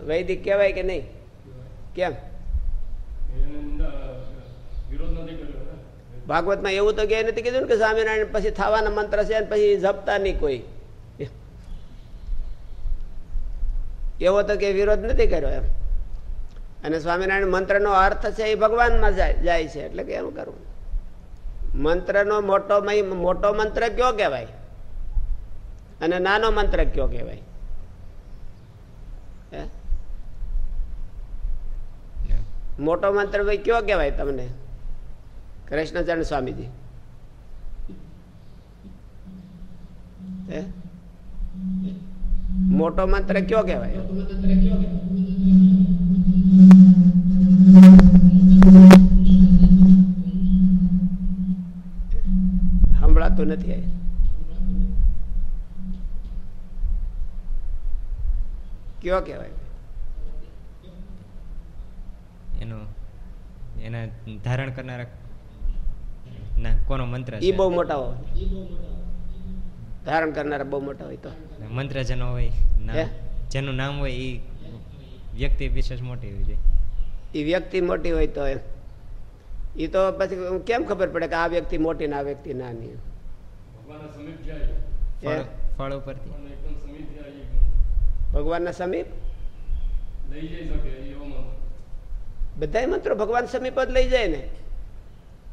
વૈદિક કહેવાય કે નહીં? કેમ? ભાગવતમાં એવું તો ક્યાંય નથી કીધું ને કે સ્વામિનારાયણ પછી થવાના મંત્ર છે પછી જપતા નહીં કોઈ. એવો તો કે વિરોધ નથી કર્યો એમ. અને સ્વામિનારાયણ મંત્રનો અર્થ છે એ ભગવાનમાં જાય છે એટલે કે એમ કરવું. મંત્રનો મોટો મોટો મંત્ર કયો કહેવાય? અને નાનો મંત્ર કયો કહેવાય? મોટો મંત્ર ભાઈ કયો કહેવાય તમને? કૃષ્ણચંદ્ર સ્વામીજી. મોટો મંત્ર કયો કહેવાય? સંભળાતું નથી કયો કહેવાય? એનો એના ધારણ કરનારા ના કોનો મંત્ર એ બહુ મોટા હોય. ધારણ કરનારા બહુ મોટા હોય તો. મંત્ર જેનો હોય જેનું નામ હોય એ વ્યક્તિ વિશેષ મોટી હોય છે. એ વ્યક્તિ મોટી હોય તો એમ. એ તો પછી કેમ ખબર પડે કે આ વ્યક્તિ મોટી ને આ વ્યક્તિ નાની? ફળ ઉપરથી. ભગવાનના સમીપ? બધા મંત્રો ભગવાન સમીપ જ લઈ જાય ને.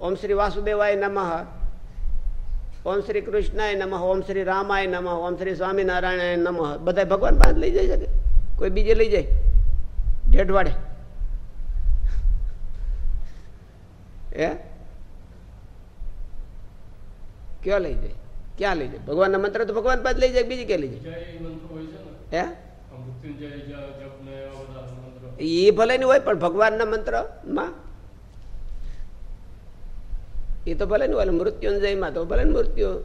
ઓમ શ્રી વાસુદેવાય નમઃ. ઓમ શ્રી કૃષ્ણાય નમઃ ઓમ શ્રી રામાય નમઃ ઓમ શ્રી સ્વામિનારાયણાય નમઃ. બધા ભગવાન પાસે લઈ જાય શકે કોઈ બીજે લઈ જાય? ઢેઢવાડે. એ ક્યાં લઈ જાય? ક્યાં લઈ જાય? ભગવાનના મંત્ર તો ભગવાન પાસે લઈ જાય બીજી ક્યાં લઈ જાય? હે એ ભલે ની? હોય પણ ભગવાનના મંત્રમાં એ તો ભલે ને હોય મૃત્યુંજયમાં તો ભલે મૃત્યુ.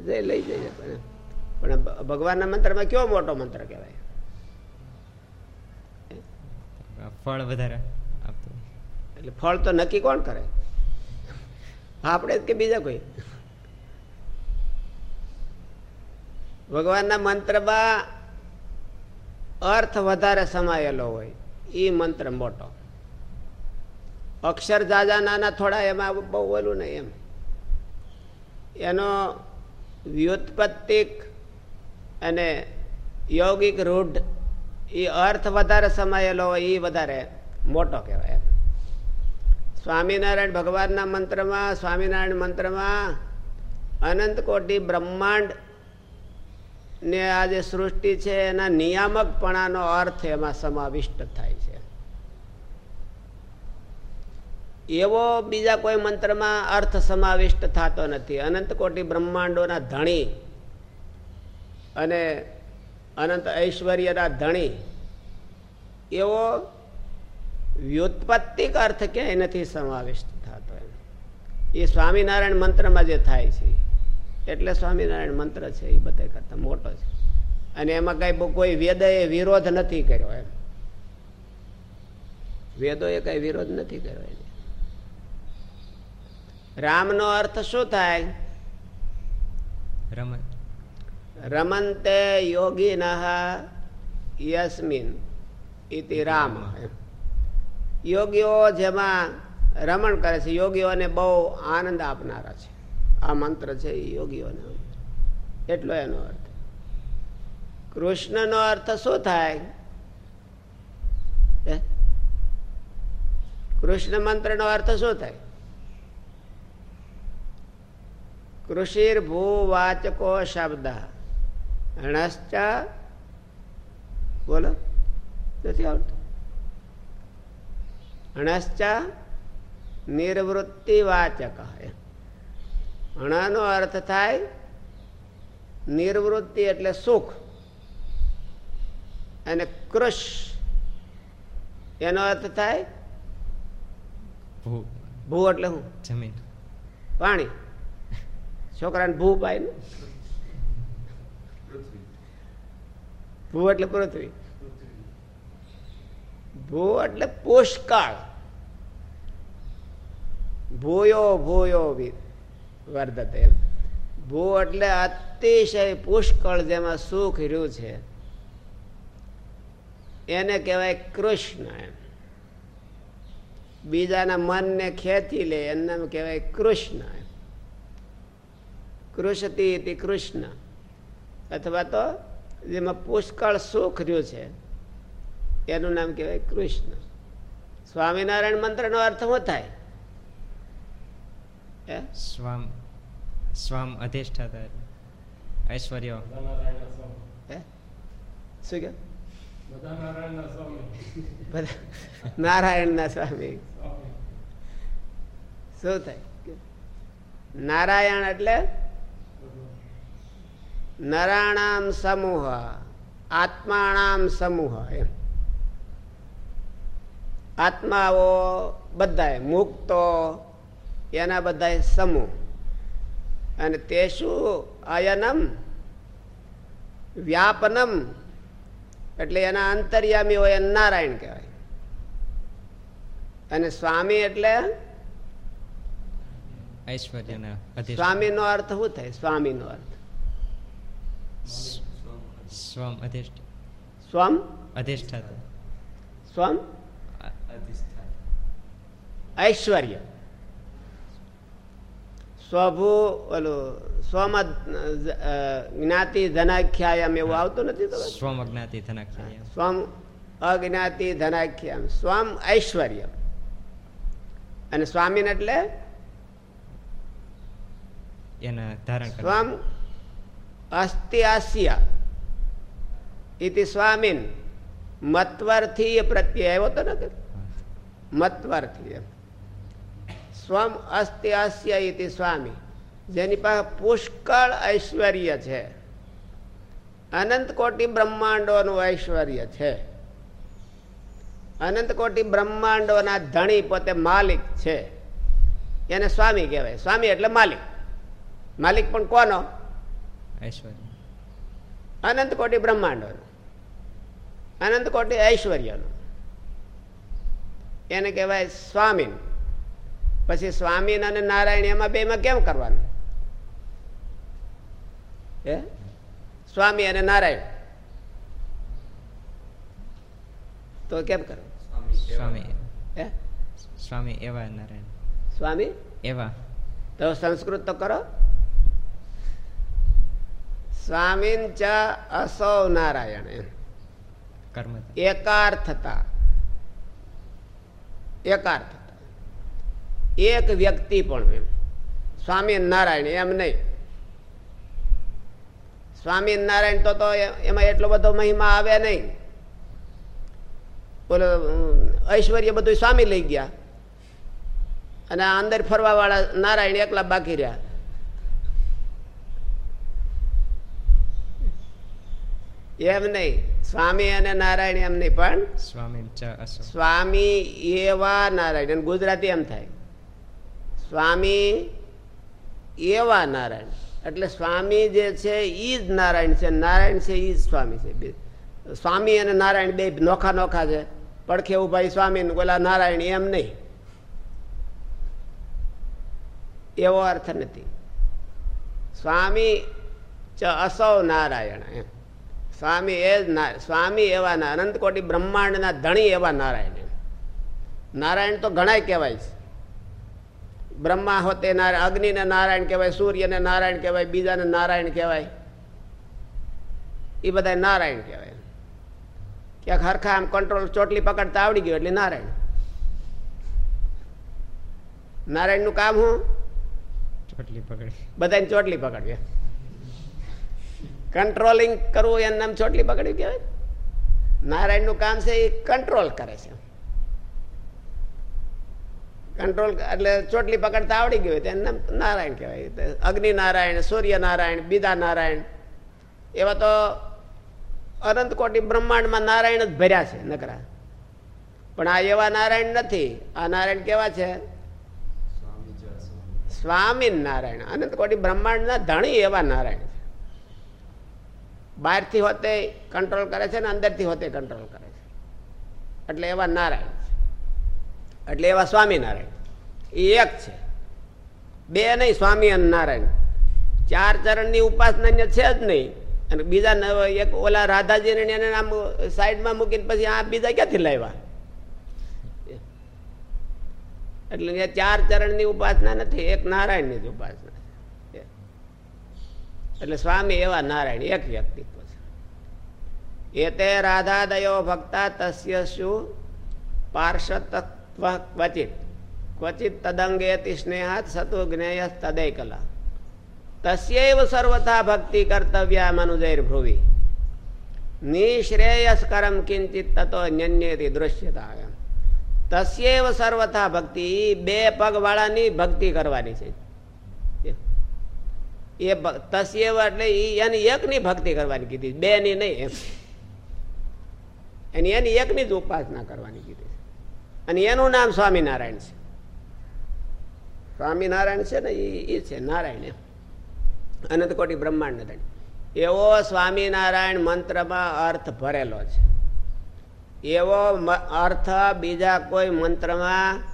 જય લઈ જાય પણ. ભગવાનના મંત્રમાં કેવો મોટો મંત્ર કહેવાય? ફળ વધારે એટલે ફળ તો નક્કી કોણ કરે? આપણે કે બીજા કોઈ? ભગવાનના મંત્રમાં અર્થ વધારે સમાયેલો હોય. એ મંત્ર મોટો. અક્ષર જાજા નાના થોડા, એમાં બહુ ઓલું નહીં એમ. એનો વ્યુત્પત્તિક અને યૌગિક રૂઢ એ અર્થ વધારે સમાયેલો હોય એ વધારે મોટો કહેવાય એમ. સ્વામિનારાયણ ભગવાનના મંત્રમાં, સ્વામિનારાયણ મંત્રમાં અનંત કોટી બ્રહ્માંડ ને આ જે સૃષ્ટિ છે, એના નિયામકપણાનો અર્થ એમાં સમાવિષ્ટ થાય છે એવો બીજા કોઈ મંત્રમાં અર્થ સમાવિષ્ટ થતો નથી. અનંત કોટી બ્રહ્માંડોના ધણી અને અનંત ઐશ્વર્યના ધણી એવો વ્યુત્પત્તિક અર્થ ક્યાંય નથી સમાવિષ્ટ થતો એમ. એ સ્વામિનારાયણ મંત્રમાં જે થાય છે, એટલે સ્વામિનારાયણ મંત્ર છે, એ બધા કરતા મોટો છે. અને એમાં કઈ કોઈ વેદએ વિરોધ નથી કર્યો એમ. વેદોએ કઈ વિરોધ નથી કર્યો રામનો અર્થ શું થાય? રમન. રમંતે યોગિન યસ્મિન ઇતિ રામ. યોગીઓ જેમાં રમણ કરે છે યોગીઓને બહુ આનંદ આપનારા છે. આ મંત્ર છે એ યોગીઓને એટલો એનો અર્થ. કૃષ્ણનો અર્થ શું થાય? કૃષ્ણ મંત્રનો અર્થ શું થાય? કૃષિર ભૂવાચકો શબ્દ. ણશ્ચ બોલો. નથી આવડતું? હણશ્ચ નિર્વૃત્તિવાચક. વાચક હણાનો અર્થ થાય નિર્વૃત્તિ એટલે સુખ. અને કૃષ એનો અર્થ થાય ભૂ. ભૂ એટલે શું જમીન. પાણી. છોકરાને ભૂ પાય ભૂ એટલે પૃથ્વી. ભૂ એટલે પુષ્કળ. ભૂયો ભૂયો વર્ધતે ભૂ એટલે અતિશય પુષ્કળ જેમાં સુખ રહ્યું છે. એને કહેવાય કૃષ્ણ એમ. બીજાના મનને ખેંચી લે એને કહેવાય કૃષ્ણ કૃષતી કૃષ્ણ. અથવા તો જેમાં પુષ્કળ સુખ રહ્યું છે. એનું નામ કહેવાય કૃષ્ણ. સ્વામિનારાયણ મંત્ર નો અર્થ શું થાય? સ્વામ સ્વામ અધિષ્ઠાતા ઐશ્વર્ય. શું કે નારાયણના સ્વામી. શું થાય? નારાયણ એટલે નરાણામ સમૂહ આત્માણામ સમૂહ એમ. આત્માઓ બધા મુક્તો એના બધા સમૂહ. અને તે શું? અયનમ વ્યાપનમ એટલે એના અંતર્યામી હોય નારાયણ કહેવાય. અને સ્વામી એટલે? સ્વામી નો અર્થ શું થાય? સ્વામી નો અર્થ. સ્વમ અધિષ્ઠ. સ્વમ? અધિષ્ઠાતા. સ્વમ? ઐશ્વર્ય. સ્વભૂ ઓલું સ્વમ જ્ઞાતિ ધનાખ્યાયમ એવું આવતું નથી તો સ્વમ અજ્ઞાતિ ધનાખ્યાય સ્વમ અજ્ઞાતિ ધનાખ્યામ સ્વમ ઐશ્વર્ય. અને સ્વામીન એટલે? એના ધારણ સ્વમ અસ્તિ આસ્ય ઇતિ સ્વામીન, મત્વર્થી પ્રત્યય આવ્યો તો ને મત્વર્થી એમ. સ્વમ અસ્તિ ઇતિ સ્વામી. જેની પાસે પુષ્કળ ઐશ્વર્ય છે. અનંત કોટી બ્રહ્માંડોનું ઐશ્વર્ય છે. અનંત કોટી બ્રહ્માંડોના ધણી પોતે માલિક છે. એને સ્વામી કહેવાય. સ્વામી એટલે માલિક. માલિક પણ કોનો? ઐશ્વર્ય. અનંત કોટી બ્રહ્માંડોનું. અનંત કોટી ઐશ્વર્યનું. એને કહેવાય સ્વામીન. પછી સ્વામીન અને નારાયણ એમાં બેમાં કેમ કરવાનું? હે? સ્વામી અને નારાયણ. તો કેમ કરવું સ્વામી હે? સ્વામી એવા નારાયણ. સ્વામી? એવા. તો સંસ્કૃત તો કરો. સ્વામીન ચ અસૌ નારાયણ. એમ થતા એક વ્યક્તિ પણ એમ. સ્વામી નારાયણ એમ નહીં. સ્વામી નારાયણ તો તો એમાં એટલો બધો મહિમા આવે નહીં. બોલો ઐશ્વર્ય બધું સ્વામી લઈ ગયા. અને અંદર ફરવા વાળા નારાયણ એકલા બાકી રહ્યા. એમ નહીં. સ્વામી અને નારાયણ એમ નહીં પણ સ્વામી સ્વામી. એવા નારાયણ. અને ગુજરાતી એમ થાય. સ્વામી એવા નારાયણ. એટલે સ્વામી જે છે ઈ જ નારાયણ છે. નારાયણ છે ઈ જ સ્વામી છે. સ્વામી અને નારાયણ બે નોખા નોખા છે. પડખે ઉભાઈ સ્વામી ઓલા નારાયણ એમ નહીં. એવો અર્થ નથી. સ્વામી ચ અસૌ નારાયણ એમ. સ્વામી એ સ્વામી એવા અનંત કોટી બ્રહ્માંડના ધણી એવા નારાયણ નારાયણ તો ઘણા કહેવાય છે. બ્રહ્મા હોતે નારાયણ અગ્નિને નારાયણ કહેવાય સૂર્યને નારાયણ કહેવાય બીજાને નારાયણ કહેવાય. એ બધા નારાયણ કહેવાય. ક્યાંક હરખા આમ કંટ્રોલ ચોટલી પકડતા આવડી ગયો એટલે નારાયણ. નારાયણનું કામ હું? ચોટલી પકડી. બધાને ચોટલી પકડવી. કંટ્રોલિંગ કરવું એનું નામ ચોટલી પકડ્યું કહેવાય? નારાયણનું કામ છે એ કંટ્રોલ કરે છે. કંટ્રોલ એટલે ચોટલી પકડતા આવડી ગયું તેનું નામ નારાયણ કહેવાય. અગ્નિ નારાયણ સૂર્ય નારાયણ બીજા નારાયણ એવા તો અનંત કોટી બ્રહ્માંડમાં નારાયણ જ ભર્યા છે નકરા. પણ આ એવા નારાયણ નથી. આ નારાયણ કેવા છે? સ્વામી નારાયણ અનંત કોટી બ્રહ્માંડના ધણી એવા નારાયણ. બહારથી હોતે કંટ્રોલ કરે છે ને અંદરથી હોતે કંટ્રોલ કરે છે. એટલે એવા નારાયણ છે. એટલે એવા સ્વામિનારાયણ એ એક છે. બે નહીં, સ્વામી અને નારાયણ. ચાર ચરણની ઉપાસના છે જ નહીં. અને બીજા એક ઓલા રાધાજીને એને આમ સાઈડમાં મૂકીને પછી આ બીજા ક્યાંથી લાવ્યા? એટલે ચાર ચરણની ઉપાસના નથી, એક નારાયણની જ ઉપાસના એટલે સ્વામી એવા નારાયણ, એક વ્યક્તિત્વ છે. એ તે રાધાદયો ભક્તા તસ્ય શું પાર્ષતત્વ ક્વચિત. ક્વચિત તદંગેતિ સ્નેહાત સતુ જ્ઞેય તદય કલા તસ્યૈવ સર્વથા ભક્તિ કર્તવ્યા મનુજૈર ભ્રુવી નિશ્રેયસ્કરમ કિંચિત તતો અન્યન્યથી દૃશ્યતા એમ. તસ્યૈવ સર્વથા ભક્તિ, બે પગવાળાની ભક્તિ કરવાની છે. એ તસ્યવ એટલે એની એકની ભક્તિ કરવાની કીધી બે ની નહીં એમ. એની એની એકની જ ઉપાસના કરવાની કીધી અને એનું નામ સ્વામિનારાયણ છે. સ્વામિનારાયણ છે ને એ છે, નારાયણ એમ. અનંત કોટી બ્રહ્માંડ નારાયણ એવો સ્વામિનારાયણ મંત્રમાં અર્થ ભરેલો છે. એવો અર્થ બીજા કોઈ મંત્રમાં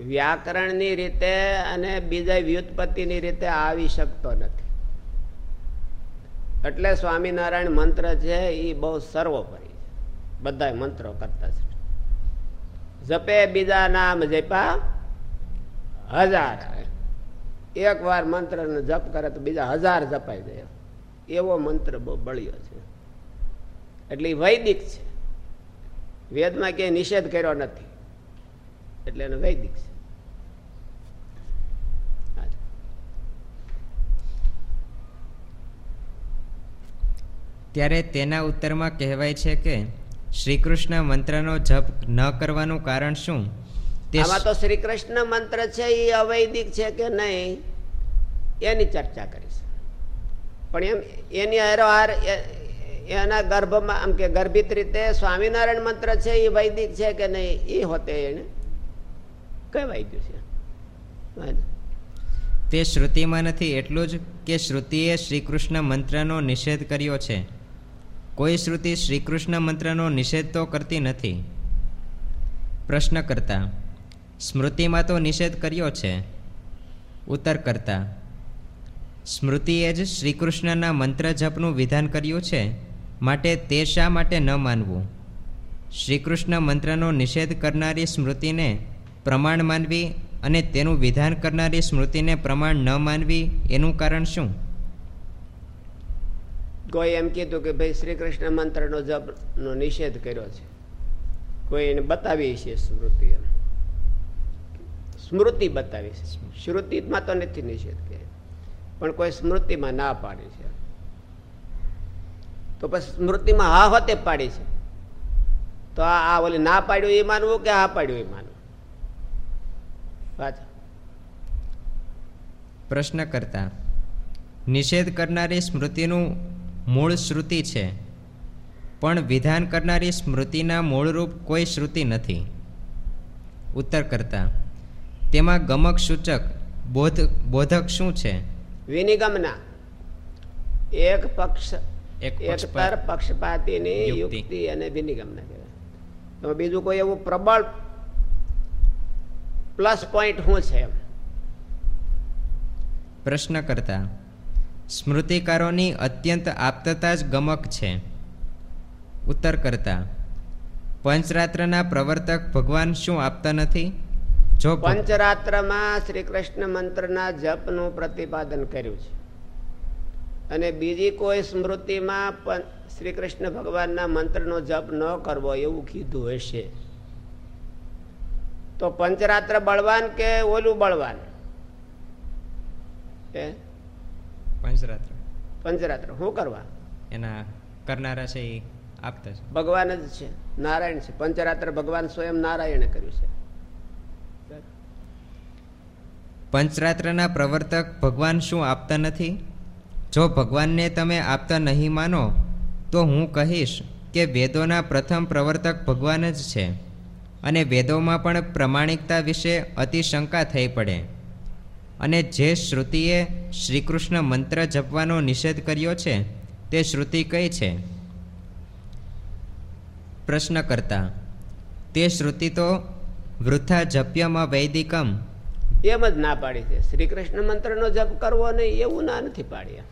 વ્યાકરણની રીતે અને બીજા વ્યુત્પત્તિની રીતે આવી શકતો નથી. એટલે સ્વામિનારાયણ મંત્ર છે એ બહુ સર્વોપરી છે. બધા મંત્રો કરતા છે. જપે બીજા નામ જપા હજાર. એક વાર મંત્ર જપ કરે તો બીજા હજાર જપાઈ જાય. એવો મંત્ર બહુ બળ્યો છે. એટલે વૈદિક છે. વેદમાં ક્યાંય નિષેધ કર્યો નથી. એટલે એને વૈદિક છે. ત્યારે તેના ઉત્તરમાં કહેવાય છે કે શ્રી કૃષ્ણ મંત્રનો જપ ન કરવાનું કારણ શું? આમાં તો શ્રી કૃષ્ણ મંત્ર છે એ અવૈદિક છે કે નહીં એની ચર્ચા કરીશ. પણ એમ એની હારોહાર એના ગર્ભમાં આમ કે ગર્ભિત રીતે સ્વામિનારાયણ મંત્ર છે એ વૈદિક છે કે નહીં એ હોતે એને કહેવાય ગયું છે. તે શ્રુતિમાં નથી, એટલું જ કે શ્રુતિએ શ્રીકૃષ્ણ મંત્રનો નિષેધ કર્યો છે. કોઈ શ્રુતિ શ્રીકૃષ્ણ મંત્રનો નિષેધ તો કરતી નથી. પ્રશ્ન કરતા સ્મૃતિમાં તો નિષેધ કર્યો છે. ઉત્તર કરતા સ્મૃતિએ જ શ્રીકૃષ્ણના મંત્ર જપનું વિધાન કર્યું છે. માટે તે શા માટે ન માનવું? શ્રીકૃષ્ણ મંત્રનો નિષેધ કરનારી સ્મૃતિને પ્રમાણ માનવી અને તેનું વિધાન કરનારી સ્મૃતિને પ્રમાણ ન માનવી, એનું કારણ શું? કોઈ એમ કીધું કે ભાઈ શ્રી કૃષ્ણ મંત્રનો જપનો નિષેધ કર્યો છે. કોઈ એને બતાવી છે સ્મૃતિ સ્મૃતિ બતાવી છે શ્રુતિમાં તો નથી નિષેધ કર્યો. પણ કોઈ સ્મૃતિમાં ના પાડી છે. તો પછી સ્મૃતિમાં હા હોતે પાડી છે. તો આ ઓલી ના પાડ્યું એ માનવું કે હા પાડ્યું એ માનવું? પાછા પ્રશ્ન કરતા નિષેધ કરનારી સ્મૃતિનું મૂળ શ્રુતિ છે પણ વિધાન કરનારી સ્મૃતિના મૂળરૂપ કોઈ શ્રુતિ નથી. ઉત્તર કરતા તેમાં ગમક સૂચક બોધ બોધક શું છે? વિનિગમના. એક પક્ષ એક તર પક્ષપાતીની યુક્તિ. અને વિનિગમના કહેવાય. બીજું કોઈ એવું પ્રબળ પ્લસ પોઈન્ટ શું છે પ્રશ્ન કરતા સ્મૃતિકારોની અત્યંત આપતતા જ ગમક છે. ઉત્તર કરતા પંચરાત્રના પ્રવર્તક ભગવાન શું આપતા નથી? જો પંચરાત્રમાં શ્રી કૃષ્ણ મંત્રના જપનું પ્રતિપાદન કર્યું છે. અને બીજી કોઈ સ્મૃતિમાં પણ શ્રી કૃષ્ણ ભગવાનના મંત્રનો જપ ન કરવો એવું કીધું હશે. તો પંચરાત્ર બળવાન કે ઓલું બળવાન? એ પંચરાત્ર. પંચરાત્ર. શું કરવા? એના કરનારા છે એ આપતા છે. ભગવાન જ છે. નારાયણ છે. પંચરાત્ર ભગવાન સ્વયં નારાયણે કર્યું છે. પંચરાત્રના પ્રવર્તક ભગવાન શું આપતા નથી? જો ભગવાનને તમે આપતા નહીં માનો તો હું કહીશ કે વેદોના પ્રથમ પ્રવર્તક ભગવાન જ છે. અને વેદોમાં પણ પ્રમાણિકતા વિશે અતિશંકા થઈ પડે. અને જે શ્રુતિએ શ્રીકૃષ્ણ મંત્ર જપવાનો નિષેધ કર્યો છે, તે શ્રુતિ કઈ છે? પ્રશ્ન કરતા તે શ્રુતિ તો વૃથા જપ્યમાં વૈદિકમ. એમ જ ના પાડી છે. શ્રી કૃષ્ણ મંત્રનો જપ કરવો નહીં, એવું ના નથી પાડ્યા.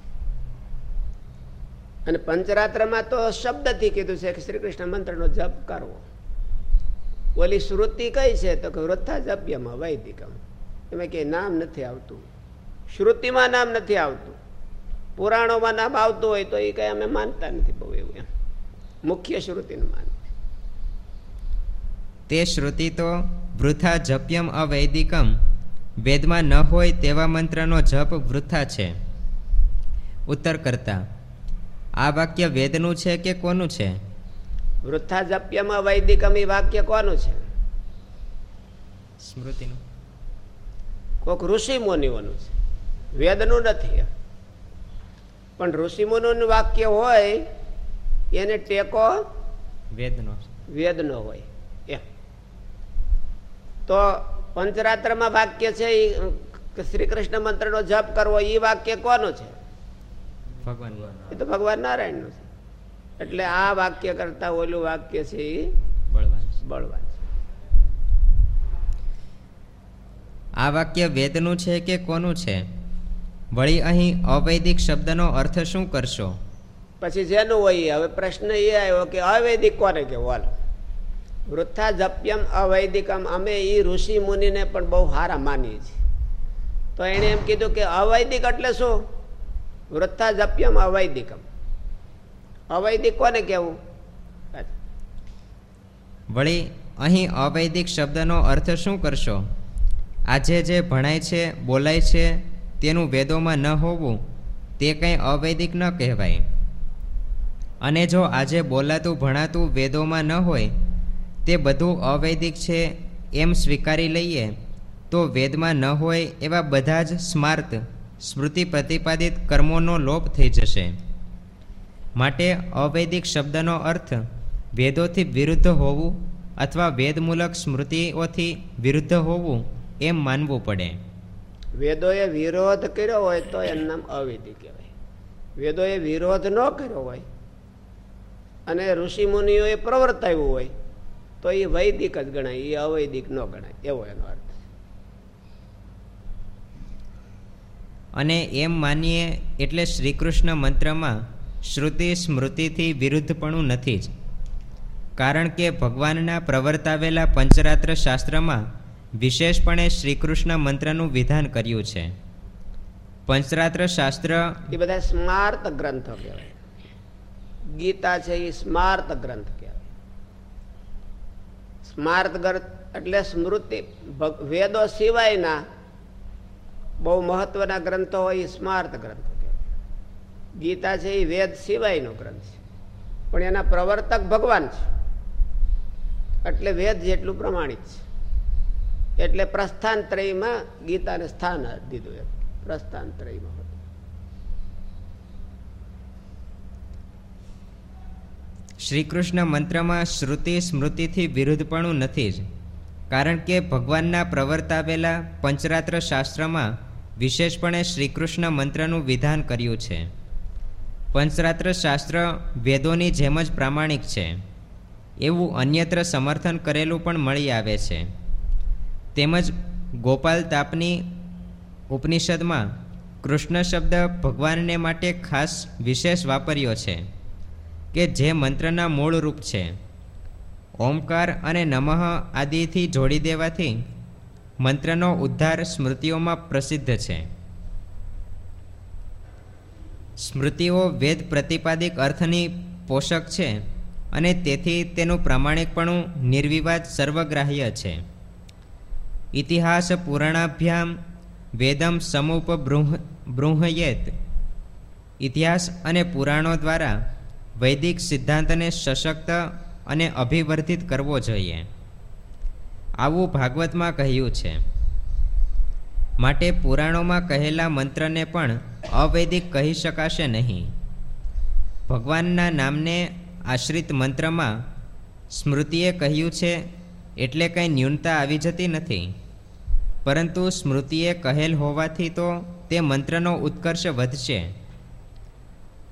અને પંચરાત્રમાં તો શબ્દથી કીધું છે કે શ્રી કૃષ્ણ મંત્રનો જપ કરવો. ઓલી શ્રુતિ કઈ છે? તો કે વૃથા જપ્યમાં વૈદિકમ. એમાં કે નામ નથી આવતું. શ્રુતિમાં નામ નથી આવતું. પુરાણોમાં નામ આવતું હોય તો એ કઈ અમે માનતા નથી બહુ એવું એમ. મુખ્ય શ્રુતિનું માન તે શ્રુતિ તો વૃથા જપ્યમ અવૈદિકમ. વેદમાં ન હોય તેવા મંત્રનો જપ વૃથા છે. ઉત્તર કરતા આ વાક્ય વેદનું છે કે કોનું છે? વૃથા જપ્યમાં વૈદિકમ વાક્ય કોનું છે? સ્મૃતિનું. કોક ઋષિ મુનિઓનું છે. વેદનું નથી પણ ઋષિ મુનિનું વાક્ય હોય એને ટેકો વેદનો વેદનો હોય. એમ. તો પંચરાત્રમાં વાક્ય છે એ શ્રી કૃષ્ણ મંત્રનો જપ કરવો એ વાક્ય કોનું છે? ભગવાન એ તો ભગવાન નારાયણનું છે. એટલે આ વાક્ય કરતા ઓલું વાક્ય છે એ બળવાન છે. આ વાક્ય વેદનું છે કે કોનું છે? વળી અહીં અવૈદિક શબ્દનો અર્થ શું કરશો? પછી જેનું હોય એ. હવે પ્રશ્ન એ આવ્યો કે અવૈદિક કોને કે વાલો વૃથા જપ્યમ અવૈદિકમ. અમે એ ઋષિ મુનિને પણ બહુ સારા માનીએ છીએ. તો એણે એમ કીધું કે અવૈદિક એટલે શું? વૃથા જપ્યમ અવૈદિકમ. અવૈદિક કોને કહેવું? વળી, અહીં અવૈદિક શબ્દનો અર્થ શું કરશો? આજે જે ભણાય છે, બોલાય છે, તેનું વેદોમાં ન હોવું, તે કંઈ અવૈદિક ન કહેવાય. અને જો આજે બોલાતું, ભણાતું વેદોમાં ન હોય, તે બધું અવૈદિક છે, એમ સ્વીકારી લઈએ, તો વેદમાં ન હોય એવા બધા જ સ્માર્ત સ્મૃતિ પ્રતિપાદિત કર્મોનો લોપ થઈ જશે. માટે અવૈદિક શબ્દનો અર્થ વેદોથી વિરુદ્ધ હોવું અથવા વેદમૂલક સ્મૃતિઓથી વિરુદ્ધ હોવું એમ માનવું પડે. વેદોએ વિરોધ કર્યો હોય તો એનું નામ અવૈદિક કહેવાય. વેદોએ વિરોધ ન કર્યો હોય અને ઋષિ મુનિઓએ પ્રવર્તાવ્યું હોય તો એ વૈદિક જ ગણાય એ અવૈદિક ન ગણાય એવો એનો અર્થ અને એમ માનીએ એટલે શ્રીકૃષ્ણ મંત્રમાં શ્રુતિ સ્મૃતિથી વિરુદ્ધપણું નથી જ. કારણ કે ભગવાનના પ્રવર્તાવેલા પંચરાત્ર શાસ્ત્રમાં વિશેષપણે શ્રીકૃષ્ણ મંત્રનું વિધાન કર્યું છે. પંચરાત્ર શાસ્ત્ર એ બધા સ્માર્ત ગ્રંથો કહેવાય. ગીતા છે એ સ્માર્ત ગ્રંથ કહેવાય. સ્માર્ત ગ્રંથ એટલે સ્મૃતિ. વેદો સિવાયના બહુ મહત્વના ગ્રંથો હોય એ સ્માર્ત ગ્રંથો. ગીતા છે એ વેદ સિવાયનો ગ્રંથ છે. પણ એના પ્રવર્તક ભગવાન છે. એટલે વેદ જેટલું પ્રમાણિત છે. એટલે પ્રસ્થાન ત્રયમાં ગીતાને સ્થાન દીધું એમ. પ્રસ્થાન ત્રયમાં હતું. શ્રીકૃષ્ણ મંત્રમાં શ્રુતિ સ્મૃતિથી વિરુદ્ધપણું નથી જ. કારણ કે ભગવાનના પ્રવર્તાવેલા પંચરાત્ર શાસ્ત્રમાં વિશેષપણે શ્રીકૃષ્ણ મંત્રનું વિધાન કર્યું છે. પંચરાત્ર શાસ્ત્ર વેદોની જેમ જ પ્રામાણિક છે. એવું અન્યત્ર સમર્થન કરેલું પણ મળી આવે છે. તેમજ ગોપાલ તાપની ઉપનિષદમાં કૃષ્ણ શબ્દ ભગવાનને માટે ખાસ વિશેષ વાપર્યો છે, કે જે મંત્રના મૂળ રૂપ છે. ઓમકાર અને નમઃ આદિથી જોડી દેવાથી મંત્રનો ઉદ્ધાર સ્મૃતિઓમાં પ્રસિદ્ધ છે. સ્મૃતિઓ વેદ પ્રતિપાદિક અર્થની પોષક છે અને તેથી તેનું પ્રામાણિકપણું નિર્વિવાદ સર્વગ્રાહ્ય છે. ઇતિહાસ પુરાણાભ્યામ વેદમ સમુપ સમુપબૃંહયેત ઇતિહાસ અને પુરાણો દ્વારા વૈદિક સિદ્ધાંતને સશક્ત અને અભિવર્ધિત કરવો જોઈએ. આવું ભાગવતમાં કહ્યું છે. માટે પુરાણોમાં કહેલા મંત્રને પણ અવૈદિક કહી શકાશે નહીં. ભગવાનના નામને આશ્રિત મંત્રમાં સ્મૃતિએ કહ્યું છે, એટલે કંઈ ન્યૂનતા આવી જતી નથી. પરંતુ સ્મૃતિએ કહેલ હોવાથી તો તે મંત્રનો ઉત્કર્ષ વધશે.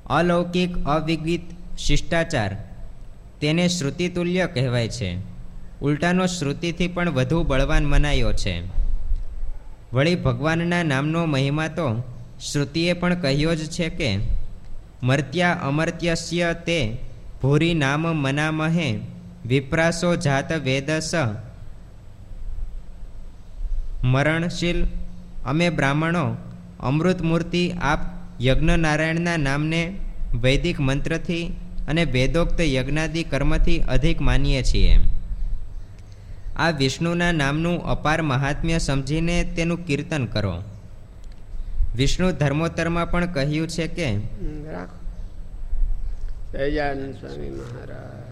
અલૌકિક અવિગિત શિષ્ટાચાર તેને શ્રુતિતુલ્ય કહેવાય છે. ઉલટાનો શ્રુતિથી પણ વધુ બળવાન મનાયો છે. વળી ભગવાનના નામનો મહિમા તો શ્રુતિએ પણ કહ્યો જ છે કે, મર્ત્યા અમર્ત્યસ્ય તે ભૂરી નામ મનામહે, વિપ્રાસો જાત વેદસ મરણશીલ. અમે બ્રાહ્મણો અમૃત મૂર્તિ આપ યજ્ઞનારાયણના નામને વૈદિક મંત્રથી અને વેદોક્ત યજ્ઞાદિ કર્મથી અધિક માનીએ છીએ. આ વિષ્ણુના નામનું અપાર મહાત્મ્ય સમજીને તેનું કીર્તન કરો. વિષ્ણુ ધર્મોત્તરમાં પણ કહ્યું છે કે રાખો. સહજાનંદ સ્વામી મહારાજ.